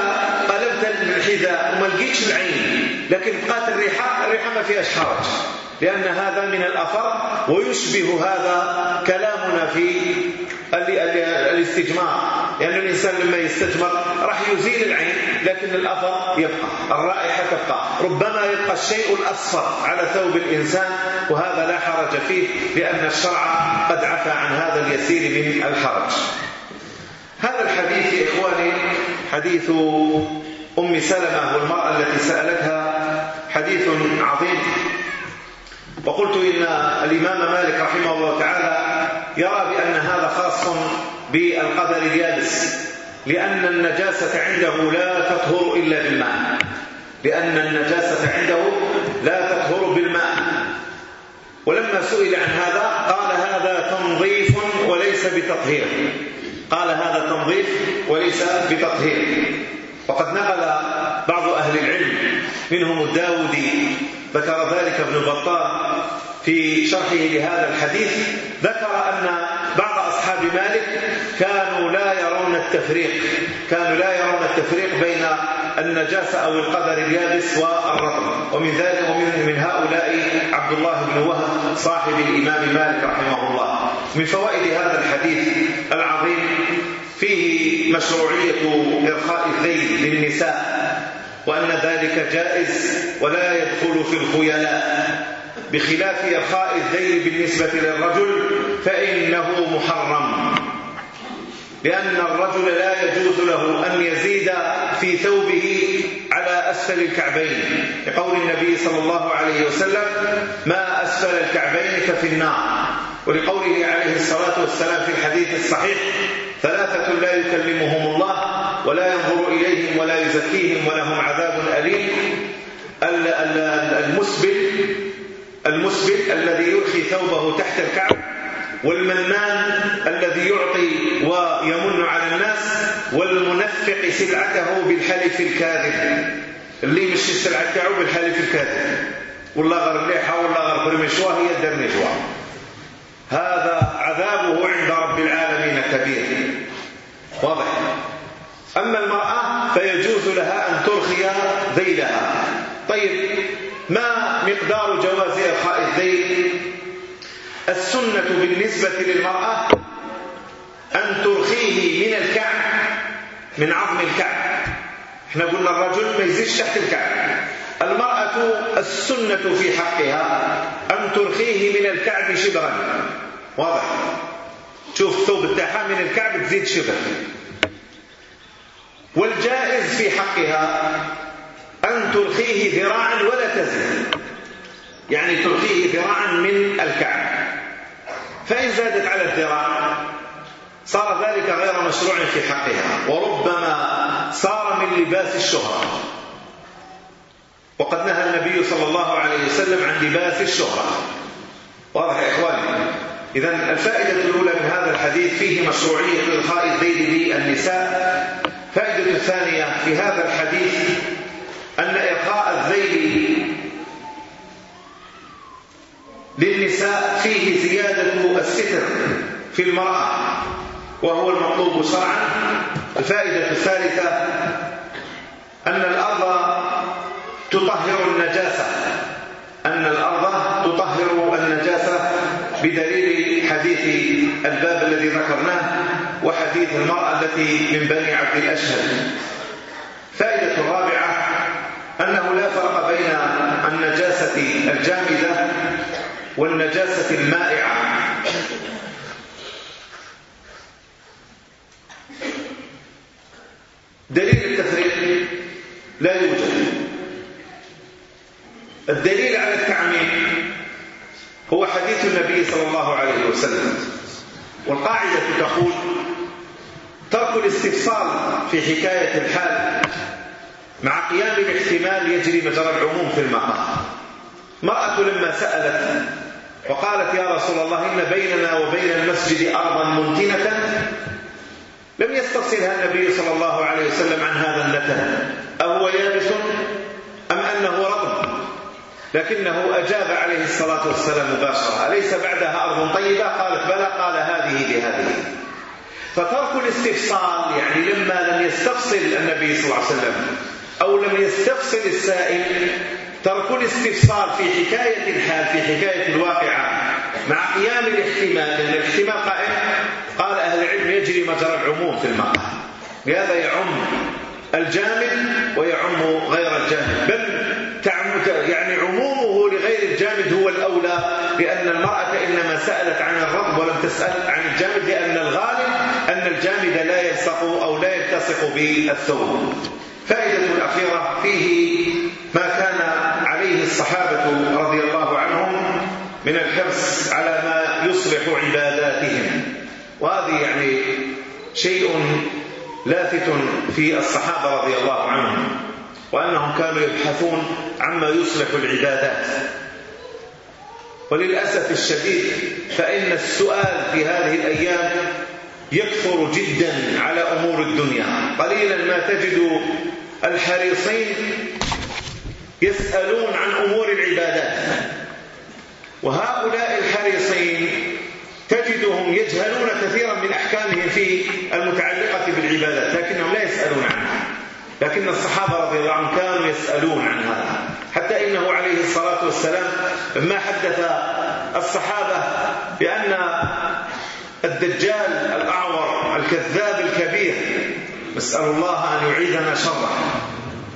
قلبت الحذاء وما لقيتش العين لكن بقات الريحة الريحة ما فيهاش حرج لأن هذا من الأفر ويشبه هذا كلامنا في الاستجمار لأن الإنسان لما يستجمر راح يزيل العين لكن الأفر يبقى الرائحة تبقى. ربما يبقى الشيء الأصفر على ثوب الإنسان وهذا لا حرج فيه لأن الشرع قد عفى عن هذا اليسير من الحرج. هذا الحديث إخواني حديث أم سلمة والمرأة التي سألتها حديث عظيم. وقلت إن الإمام مالك رحمه الله تعالى يرى بأن هذا خاص بالقدر اليابس لأن النجاسة عنده لا تطهر إلا بالماء. لأن النجاسة عنده لا تطهر بالماء. ولما سئل عن هذا قال هذا تنظيف وليس بتطهير. قال هذا تنظيف وليس بتطهير. وقد نقل بعض أهل العلم منهم الداودي ذكر ذلك ابن بطال في شرحه لهذا الحديث ذكر أن بعض أصحاب مالك كانوا لا يرون التفريق كانوا لا يرون التفريق بين النجاسة أو القدر اليابس والرطب ومن ذلك ومن من هؤلاء عبد الله بن وهب صاحب الإمام مالك رحمه الله. من فوائد هذا الحديث العظيم فيه مشروعية إرخاء الذين للنساء وأن ذلك جائز ولا يدخل في الخيلاء. بخلاف إرخاء الذيل بالنسبة للرجل فإنه محرم. لأن الرجل لا يجوز له أن يزيد في ثوبه على أسفل الكعبين. لقول النبي صلى الله عليه وسلم ما أسفل الكعبين ففي النار. ولقوله عليه الصلاة والسلام في الحديث الصحيح ثلاثة لا يكلمهم الله ولا ينظر إليهم ولا يزكيهم ولهم عذاب أليم. المسبل المسبل الذي يرخي ثوبه تحت الكعب والمنان الذي يعطي ويمن على الناس والمنفق سلعته بالحلف الكاذب. اللي مشي السلعه تاعو بالحلف الكاذب. والله غير مليحه والله غير برمشوا هي دار نجوى هذا عذابه عند رب العالمين كبير. واضح؟ أما المرأة فيجوز لها أن ترخي ذيلها. طيب ما مقدار جواز إرخاء الدين؟ السنة بالنسبة للمرأة أن ترخيه من الكعب من عظم الكعب. إحنا قلنا الرجل ما يزيدش تحت الكعب. المرأة السنة في حقها أن ترخيه من الكعب شبرا. واضح؟ شوف الثوب التاحة من الكعب تزيد شبرا. والجائز في حقها أن ترخيه ذراعا ولا تزيد. يعني ترخيه ذراعا من الكعب. فإن زادت على الذراع صار ذلك غير مشروع في حقها. وربما صار من لباس الشهرة. وقد نهى النبي صلى الله عليه وسلم عن لباس الشهرة. واضح يا إخواني؟ إذا الفائدة الأولى من هذا الحديث فيه مشروعية إلخاء الذيل للنساء الفائدة الثانية في هذا الحديث أن إرخاء الذيل للنساء فيه زيادة الستر في المرأة وهو المطلوب شرعا. الفائدة الثالثة أن الأرض تطهر النجاسة. أن الأرض تطهر النجاسة بدليل حديث الباب الذي ذكرناه وحديث المرأة التي من بني عبد الأشهر. الجامدة والنجاسة المائعة. دليل التفريق لا يوجد. الدليل على التعميم هو حديث النبي صلى الله عليه وسلم. والقاعدة تقول ترك الاستفصال في حكاية الحال مع قيام الاحتمال يجري مجرى العموم في المقام. مرأة لما سألت وقالت يا رسول الله إن بيننا وبين المسجد أرضا منتنة لم يستفصلها النبي صلى الله عليه وسلم عن هذا النتن أهو يابس أم أنه رطب؟ لكنه أجاب عليه الصلاة والسلام مباشرة. أليس بعدها أرض طيبة؟ قالت بلى قال هذه لهذه فترك الاستفصال يعني لما لم يستفصل النبي صلى الله عليه وسلم أو لم يستفصل السائل ترك الاستفسار في حكاية الحال في حكاية الواقعة مع قيام الاحتمال لأن الاحتمال قائم قال أهل العلم يجري مجرى العموم في المعنى لهذا يعم الجامد ويعم غير الجامد. بل يعني عمومه لغير الجامد هو الأولى لأن المرأة إنما سألت عن الرب ولم تسأل عن الجامد لأن الغالب أن الجامد لا يلصق أو لا يلتصق بالثوب. فائدة الأخيرة فيه الصحابة رضي الله عنهم من الحرص على ما يصلح عباداتهم. وهذه يعني شيء لافت في الصحابة رضي الله عنهم وأنهم كانوا يبحثون عما يصلح العبادات. وللأسف الشديد فإن السؤال في هذه الأيام يكثر جدا على أمور الدنيا. قليلا ما تجد الحريصين يسألون عن أمور العبادات. وهؤلاء الحريصين تجدهم يجهلون كثيرا من أحكامهم في المتعلقة بالعبادات لكنهم لا يسألون عنها. لكن الصحابة رضي الله عنهم كانوا يسألون عن هذا حتى إنه عليه الصلاة والسلام ما حدث الصحابة بأن الدجال الأعور الكذاب الكبير نسأل الله أن يعيدنا شره.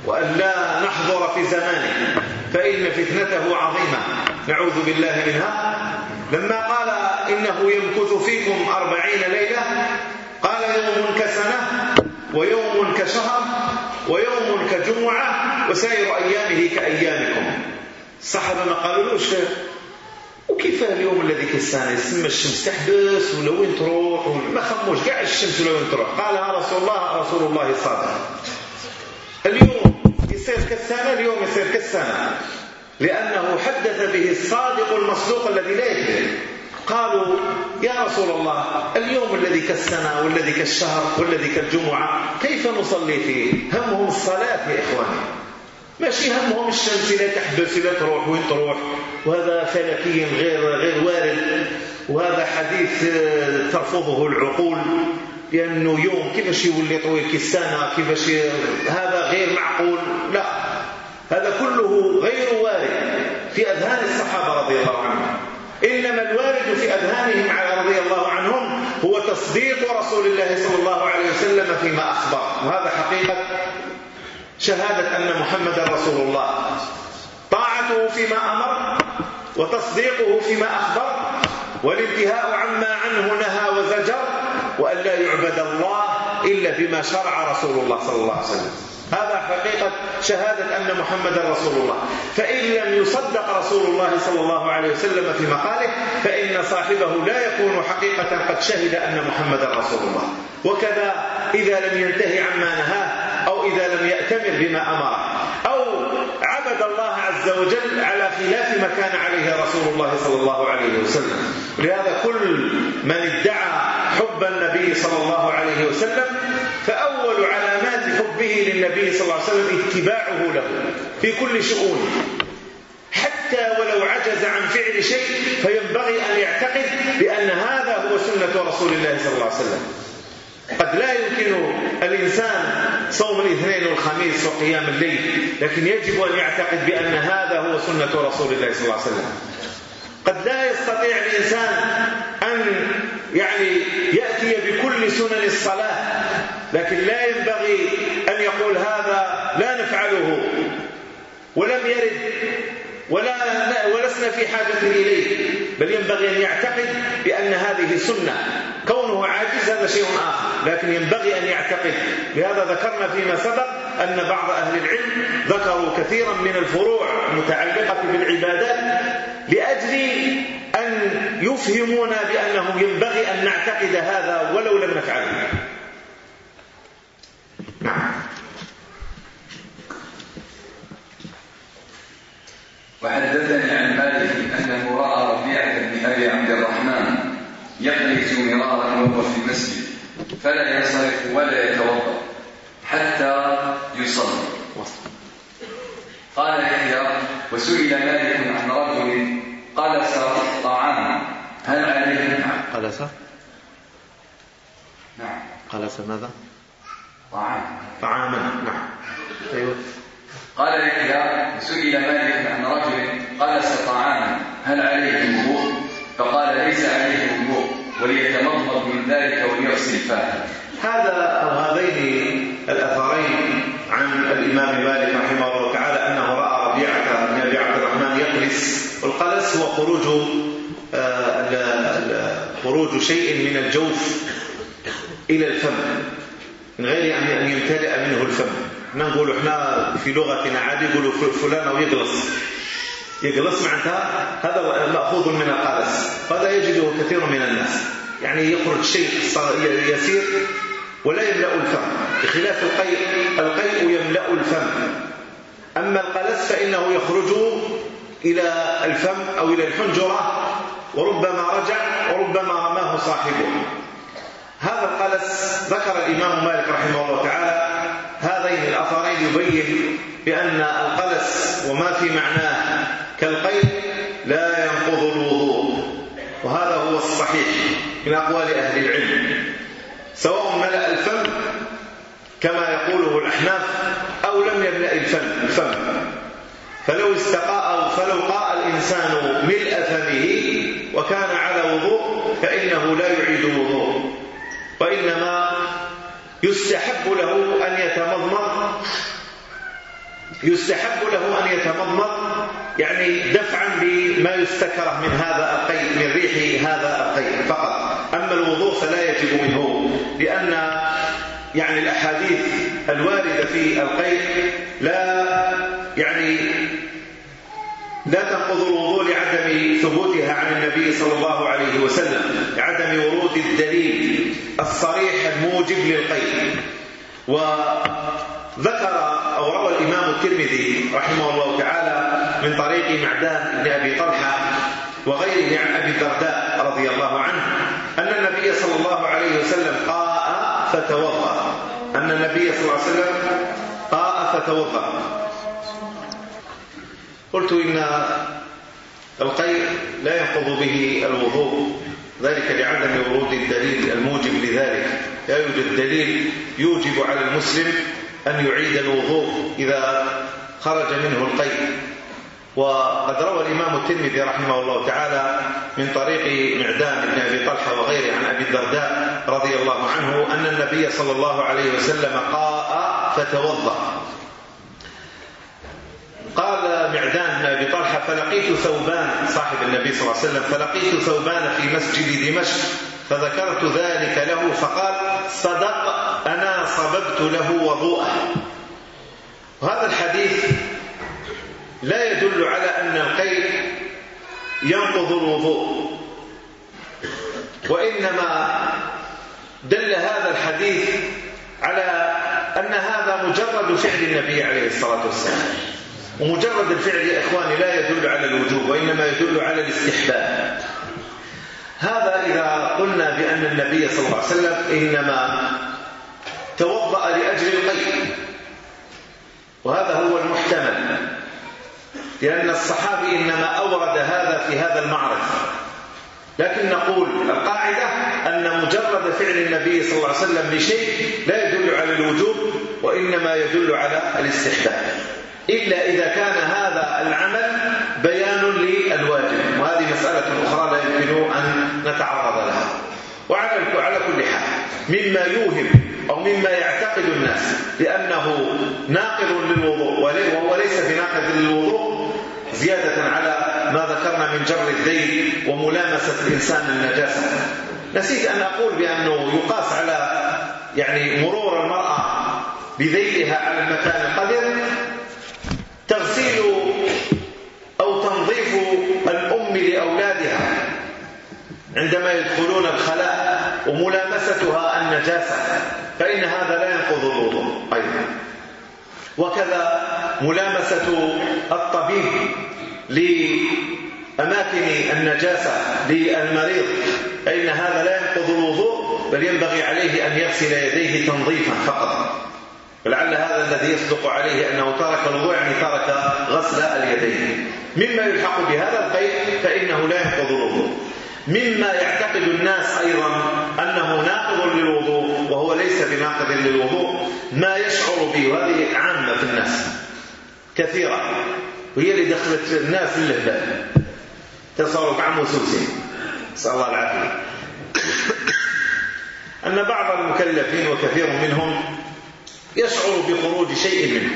وأن لا نحضر في زمانه فإن فتنته عظيمة. نعوذ بالله منها. لما قال إنه يمكث فيكم أربعين ليلة قال يوم كسنة ويوم كشهر ويوم كجمعة وسائر أيامه كأيامكم. الصحابة ما قالوا قالولوش وكيف اليوم الذي كسانا يسمى الشمس تحبس ولا وين تروح؟ ما خموش كاع الشمس ولا وين تروح؟ قالها رسول الله رسول الله صادق. اليوم سيرك السنة اليوم سيرك السنة لأنه حدث به الصادق المصدوق الذي لا يكذب قالوا يا رسول الله اليوم الذي كالسنة والذي كالشهر والذي كالجمعة كيف نصلي فيه؟ همهم الصلاة يا إخواني. ماشي همهم الشمس لا تحدث لا تروح وين تروح؟ وهذا فلكي غير غير وارد. وهذا حديث آه، ترفضه العقول. لأنه يوم كيفاش يولي طويل كي السنة كيفاش هذا غير معقول. لا هذا كله غير وارد في أذهان الصحابة رضي الله عنهم. إنما الوارد في أذهانهم على رضي الله عنهم هو تصديق رسول الله صلى الله عليه وسلم فيما أخبر. وهذا حقيقة شهادة أن محمد رسول الله. طاعته فيما أمر وتصديقه فيما أخبر والانتهاء عما عنه نهى وزجر وأن لا يعبد الله إلا بما شرع رسول الله صلى الله عليه وسلم. هذا حقيقة شهادة أن محمد رسول الله. فإن لم يصدق رسول الله صلى الله عليه وسلم في مقاله فإن صاحبه لا يكون حقيقة قد شهد أن محمد رسول الله. وكذا إذا لم ينتهي عما نهاه أو إذا لم يأتمر بما أمره. أو عبد الله عز وجل على خلاف ما كان عليه رسول الله صلى الله عليه وسلم. لهذا كل من ادعى حب النبي صلى الله عليه وسلم فأول علامات حبه للنبي صلى الله عليه وسلم اتباعه له في كل شؤون. حتى ولو عجز عن فعل شيء فينبغي أن يعتقد بأن هذا هو سنة رسول الله صلى الله عليه وسلم. قد لا يمكن الإنسان صوم الاثنين والخميس وقيام الليل لكن يجب أن يعتقد بأن هذا هو سنة رسول الله صلى الله عليه وسلم. قد لا يستطيع الإنسان أن يعني يجلسون للصلاة لكن لا ينبغي أن يقول هذا لا نفعله ولم يرد ولا ولسنا في حاجة إليه بل ينبغي أن يعتقد بأن هذه سنة كونه عاجز هذا شيء آخر لكن ينبغي أن يعتقد. لهذا ذكرنا فيما سبق أن بعض أهل العلم ذكروا كثيرا من الفروع المتعلقة بالعبادات لأجل أن يفهمونا بأنه ينبغي أن نعتقد هذا ولو لم نفعله نعم. وحدثني عن مالك أنه رأى ربيعة بن أبي عبد الرحمن يقلس مرارا وهو في المسجد فلا ينصرف ولا يتوضأ حتى يصلي. قال يحيى وسئل مالك اليسار نعم. قال ماذا؟ طعاما. طعاما نعم. أيوه. قال الإحياء سئل مالك عن رجل قلس طعاما هل عليه وضوء؟ فقال ليس عليه وضوء وليتمضمض من ذلك وليغسل فاه. هذا أو هذين الأثرين عن الإمام مالك رحمه الله تعالى أنه رأى ربيعة بن أبي عبد الرحمن يقلس والقلس هو خروج آه، خروج شيء من الجوف إلى الفم من غير أن يمتلئ منه الفم. ما نقول إحنا في لغتنا عادي يقولوا فلان أو يقلص يجلس معناتها هذا مأخوذ من القلس هذا يجده كثير من الناس. يعني يخرج شيء يسير ولا يملأ الفم. بخلاف القيء القيء يملأ الفم. أما القلس فإنه يخرج إلى الفم أو إلى الحنجرة وربما رجع وربما رماه صاحبه. هذا القلس ذكر الإمام مالك رحمه الله تعالى هذين الأثرين يبين بأن القلس وما في معناه كالقيل لا ينقض الوضوء. وهذا هو الصحيح من أقوال أهل العلم. سواء ملأ الفم كما يقوله الأحناف أو لم يملأ الفم, الفم. فلو استقاء أو فلو قاء الإنسان ملء فمه وكان على وضوء فإنه لا يعيد وضوء وإنما يستحب له أن يتمضمض يستحب له أن يتمضمض يعني دفعا بما يستكره من هذا القيء من ريح هذا القيء فقط. أما الوضوء فلا يجب منه لأن يعني الأحاديث الواردة في القيء لا يعني لا تنقض الوضوء لعدم ثبوتها عن النبي صلى الله عليه وسلم عدم ورود الدليل الصريح الموجب للقيد. وذكر أو روى الإمام الترمذي رحمه الله تعالى من طريق معدان بن أبي طلحة وغيره عن أبي الدرداء رضي الله عنه أن النبي صلى الله عليه وسلم قاء فتوضأ. أن النبي صلى الله عليه وسلم قاء فتوضأ. قلت إن القيء لا ينقض به الوضوء ذلك لعدم ورود الدليل الموجب لذلك. لا يوجد دليل يوجب على المسلم أن يعيد الوضوء إذا خرج منه القيء. وقد روى الإمام الترمذي رحمه الله تعالى من طريق معدان بن أبي طلحة وغيره عن أبي الدرداء رضي الله عنه أن النبي صلى الله عليه وسلم قاء فتوضأ. قال معدان بن أبي طلحة فلقيت ثوبان صاحب النبي صلى الله عليه وسلم فلقيت ثوبان في مسجد دمشق فذكرت ذلك له فقال صدق أنا صببت له وضوءه. هذا الحديث لا يدل على أن القيء ينقض الوضوء وإنما دل هذا الحديث على أن هذا مجرد فعل النبي عليه الصلاة والسلام. ومجرد الفعل يا إخواني لا يدل على الوجوب وإنما يدل على الاستحباب. هذا إذا قلنا بأن النبي صلى الله عليه وسلم إنما توضأ لأجل القيء وهذا هو المحتمل. لأن الصحابي إنما أورد هذا في هذا المعرض. لكن نقول القاعدة أن مجرد فعل النبي صلى الله عليه وسلم لشيء لا يدل على الوجوب وإنما يدل على الاستحباب. إلا إذا كان هذا العمل بيان للواجب. وهذه مسألة أخرى لا يمكن أن نتعرض لها. وعلى كل حال مما يوهم أو مما يعتقد الناس لأنه ناقض للوضوء وهو ليس بناقض للوضوء زيادة على ما ذكرنا من جر الذيل وملامسة الإنسان النجاسة نسيت أن أقول بأنه يقاس على يعني مرور المرأة بذيلها على المكان القذر تغسيل أو تنظيف الأم لأولادها. عندما يدخلون الخلاء وملامستها النجاسة فإن هذا لا ينقض الوضوء أيضا. وكذا ملامسة الطبيب لأماكن النجاسة للمريض. فإن هذا لا ينقض الوضوء بل ينبغي عليه أن يغسل يديه تنظيفا فقط. ولعل هذا الذي يصدق عليه أنه ترك الوضوء يعني ترك غسل اليدين. مما يلحق بهذا البيت فإنه لا ينقض الوضوء. مما يعتقد الناس أيضا أنه ناقض للوضوء وهو ليس بناقض للوضوء. ما يشعر به وهذه عامة في الناس كثيرة وهي اللي دخلت الناس اللهبال تصرف عن سوسي نسأل الله العافية. أن بعض المكلفين وكثير منهم يشعر بخروج شيء منه.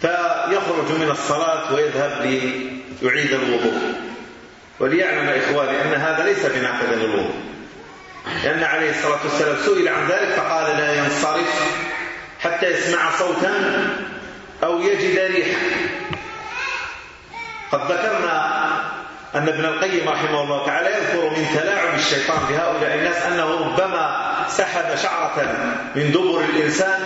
فيخرج من الصلاة ويذهب ليعيد الوضوء. وليعلم إخواني أن هذا ليس بناقض للوضوء لأن عليه الصلاة والسلام سئل عن ذلك فقال لا ينصرف حتى يسمع صوتا أو يجد ريحا. قد ذكرنا أن ابن القيم رحمه الله تعالى يذكر من تلاعب الشيطان بهؤلاء الناس أنه ربما سحب شعرة من دبر الإنسان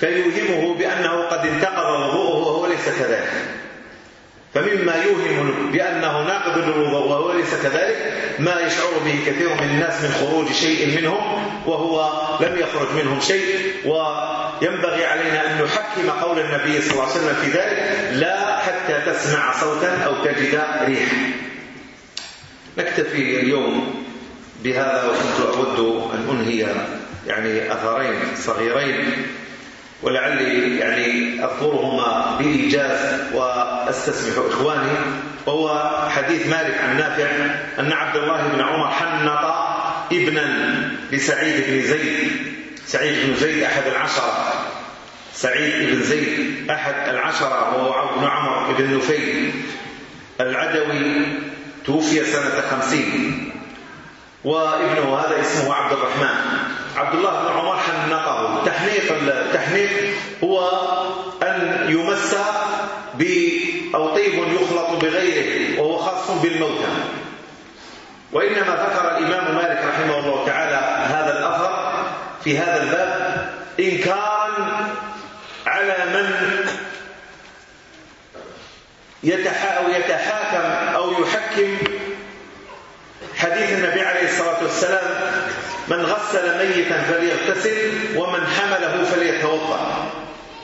فيوهمه بأنه قد انتقض وضوءه وهو ليس كذلك. فمما يوهم بأنه ناقض الوضوء وهو ليس كذلك ما يشعر به كثير من الناس من خروج شيء منهم وهو لم يخرج منهم شيء. وينبغي علينا أن نحكم قول النبي صلى الله عليه وسلم في ذلك لا حتى تسمع صوتا أو تجد ريحا. نكتفي اليوم بهذا وكنت أود أن أنهي يعني أثرين صغيرين ولعلي يعني أذكرهما بإيجاز وأستسمح إخواني وهو حديث مالك عن نافع أن عبد الله بن عمر حنط ابنا لسعيد بن زيد. سعيد بن زيد أحد العشرة. سعيد بن زيد أحد العشرة وهو بن عمر بن نفيل. العدوي توفي سنة خمسين. وابنه هذا اسمه عبد الرحمن. عبد الله بن عمر حنقه تحنيق التحنيق هو أن يمس ب أو طيب يخلط بغيره وهو خاص بالموتى. وإنما ذكر الإمام مالك رحمه الله تعالى هذا الأثر في هذا الباب. إنكارا على من يتحاكم أو يحكم حديث النبي الصلاة والسلام من غسل ميتا فليغتسل ومن حمله فليتوضأ.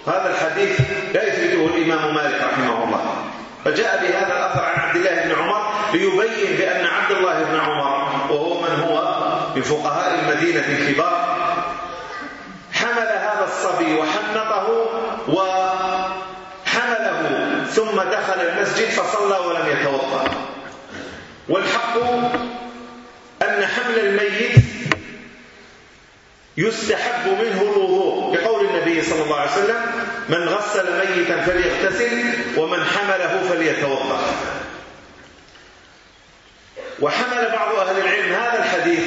هذا الحديث لا يثبته الإمام مالك رحمه الله. فجاء بهذا الأثر عن عبد الله بن عمر ليبين بأن عبد الله بن عمر وهو من هو من فقهاء المدينة الكبار حمل هذا الصبي وحنطه وحمله ثم دخل المسجد فصلى ولم يتوضأ. والحق أن حمل الميت يستحب منه الوضوء. بقول النبي صلى الله عليه وسلم من غسل ميتا فليغتسل ومن حمله فليتوضأ. وحمل بعض أهل العلم هذا الحديث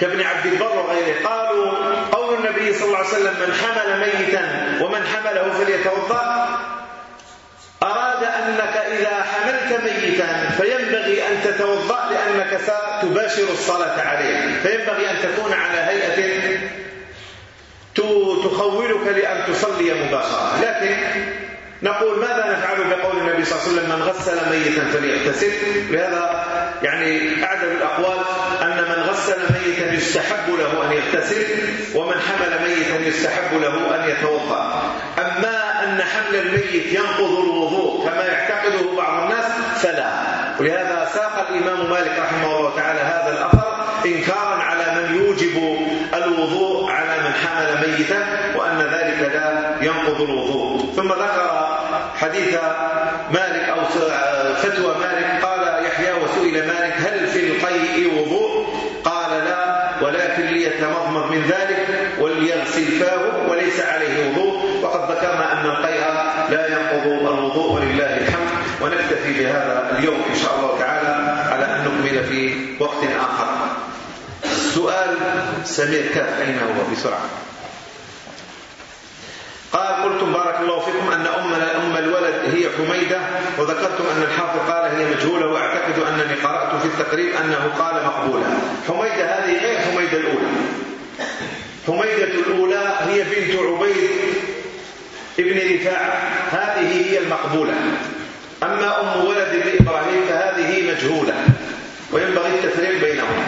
كابن عبد البر وغيره. قالوا قول النبي صلى الله عليه وسلم من حمل ميتا ومن حمله فليتوضأ. أراد أنك إذا حملت ميتا فينبغي أن تتوضأ لأنك ستباشر الصلاة عليه. فينبغي أن تكون على هيئة تخولك لأن تصلي مباشرة. لكن نقول ماذا نفعل بقول النبي صلى الله عليه وسلم من غسل ميتا فليغتسل؟ لهذا يعني أعدل الأقوال أن من غسل ميتا يستحب له أن يغتسل ومن حمل ميتا يستحب له أن يتوضأ. أما أن حمل الميت ينقض الوضوء كما يعتقده بعض الناس فلا. ولهذا ساق الإمام مالك رحمه الله تعالى هذا الأثر إنكارا على من يوجب الوضوء على من حمل ميتا وأن ذلك لا ينقض الوضوء. ثم ذكر حديث مالك أو فتوى مالك قال يحيى وسئل مالك هل في القيء وضوء؟ قال لا ولكن ليتمضمض من ذلك وليغسل فاه وليس عليه وضوء. وقد ذكرنا أن القيء لا ينقض الوضوء ولله الحمد ونكتفي بهذا اليوم إن شاء الله تعالى على أن نكمل في وقت آخر. سؤال سمير كاف أين هو؟ بسرعة. قال قلتم بارك الله فيكم أن أم أم الولد هي حميدة وذكرتم أن الحافظ قال هي مجهولة وأعتقد أنني قرأت في التقريب أنه قال مقبولة. حميدة هذه غير حميدة الأولى. حميدة الأولى هي بنت عبيد ابن رفاعة هذه هي المقبولة. أما أم ولد لإبراهيم فهذه مجهولة وينبغي التفريق بينهما.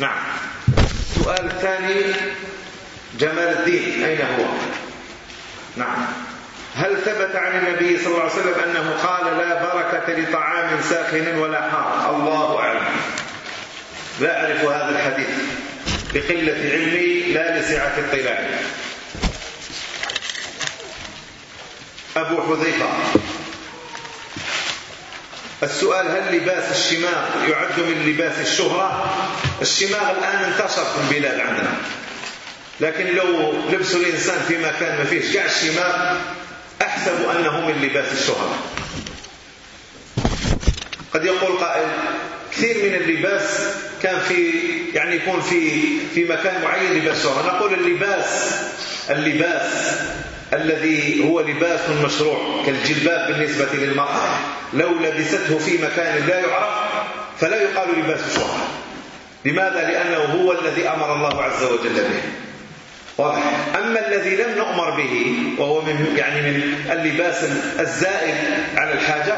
نعم. السؤال الثاني جمال الدين أين هو؟ نعم. هل ثبت عن النبي صلى الله عليه وسلم أنه قال لا بركة لطعام ساخن ولا حار؟ الله أعلم. لا أعرف هذا الحديث. لقلة علمي لا لسعة اطلاعي أبو حذيفة. السؤال هل لباس الشماغ يعد من لباس الشهرة؟ الشماغ الآن انتشر في البلاد عندنا. لكن لو لبس الإنسان في مكان ما فيهش كاع الشماغ أحسب أنه من لباس الشهرة. قد يقول قائل كثير من اللباس كان في يعني يكون في في مكان معين لباس شهرة نقول اللباس اللباس الذي هو لباس مشروع كالجلباب بالنسبة للمرأة لو لبسته في مكان لا يعرف فلا يقال لباس شهرة لماذا؟ لأنه هو الذي أمر الله عز وجل به. واضح؟ أما الذي لم نؤمر به وهو من يعني من اللباس الزائد على الحاجة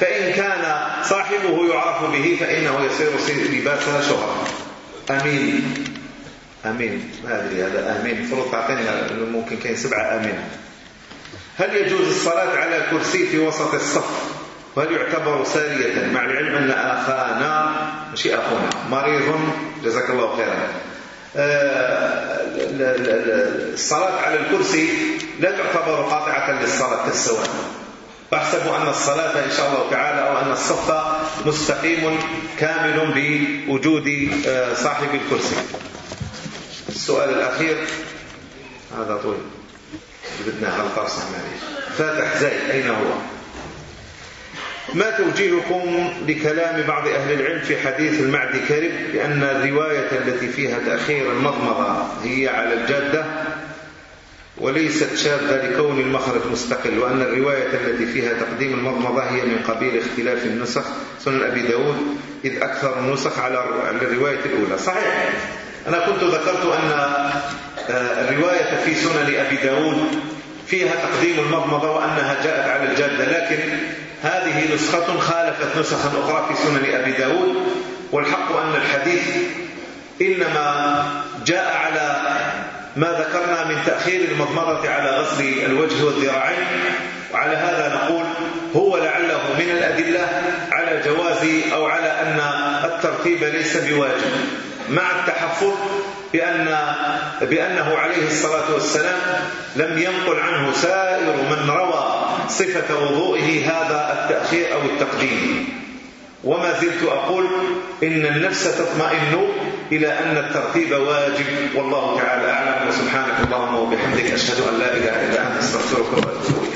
فإن كان صاحبه يعرف به فإنه يصير لباس شهرة آمين. آمين. ما ادري هذا آمين. المفروض تعطيني ممكن كاين سبعة آمين. هل يجوز الصلاة على كرسي في وسط الصف؟ وهل يعتبر سارية؟ مع العلم أن آخانا ماشي أخونا. مريض. جزاك الله خيرا. آه، الصلاة على الكرسي لا تعتبر قاطعة للصلاة كالسواء أحسب أن الصلاة إن شاء الله تعالى أو أن الصف مستقيم كامل بوجود آه، صاحب الكرسي. السؤال الأخير. هذا طويل جبتنا على القرصة معليش فاتح زي أين هو؟ ما توجيهكم لكلام بعض أهل العلم في حديث المعد كرب؟ لأن الرواية التي فيها تأخير المضمضة هي على الجادة وليست شاذة لكون المخرج مستقل وأن الرواية التي فيها تقديم المضمضة هي من قبيل اختلاف النسخ. سنن أبي داود إذ أكثر النسخ على الرواية الأولى. صحيح. أنا كنت ذكرت أن آه، الرواية في سنن أبي داود فيها تقديم المضمضة وأنها جاءت على الجادة لكن هذه نسخة خالفت نسخا أخرى في سنن أبي داود والحق أن الحديث إنما جاء على ما ذكرنا من تأخير المضمضة على غسل الوجه والذراعين وعلى هذا نقول هو لعله من الأدلة على جواز أو على أن الترتيب ليس بواجب. مع التحفظ بأن بأنه عليه الصلاة والسلام لم ينقل عنه سائر من روى صفة وضوئه هذا التأخير أو التقديم. وما زلت أقول إن النفس تطمئن إلى أن الترتيب واجب والله تعالى أعلم. وسبحانك اللهم وبحمدك أشهد أن لا إله إلا أنت أستغفرك وأتوب إليك.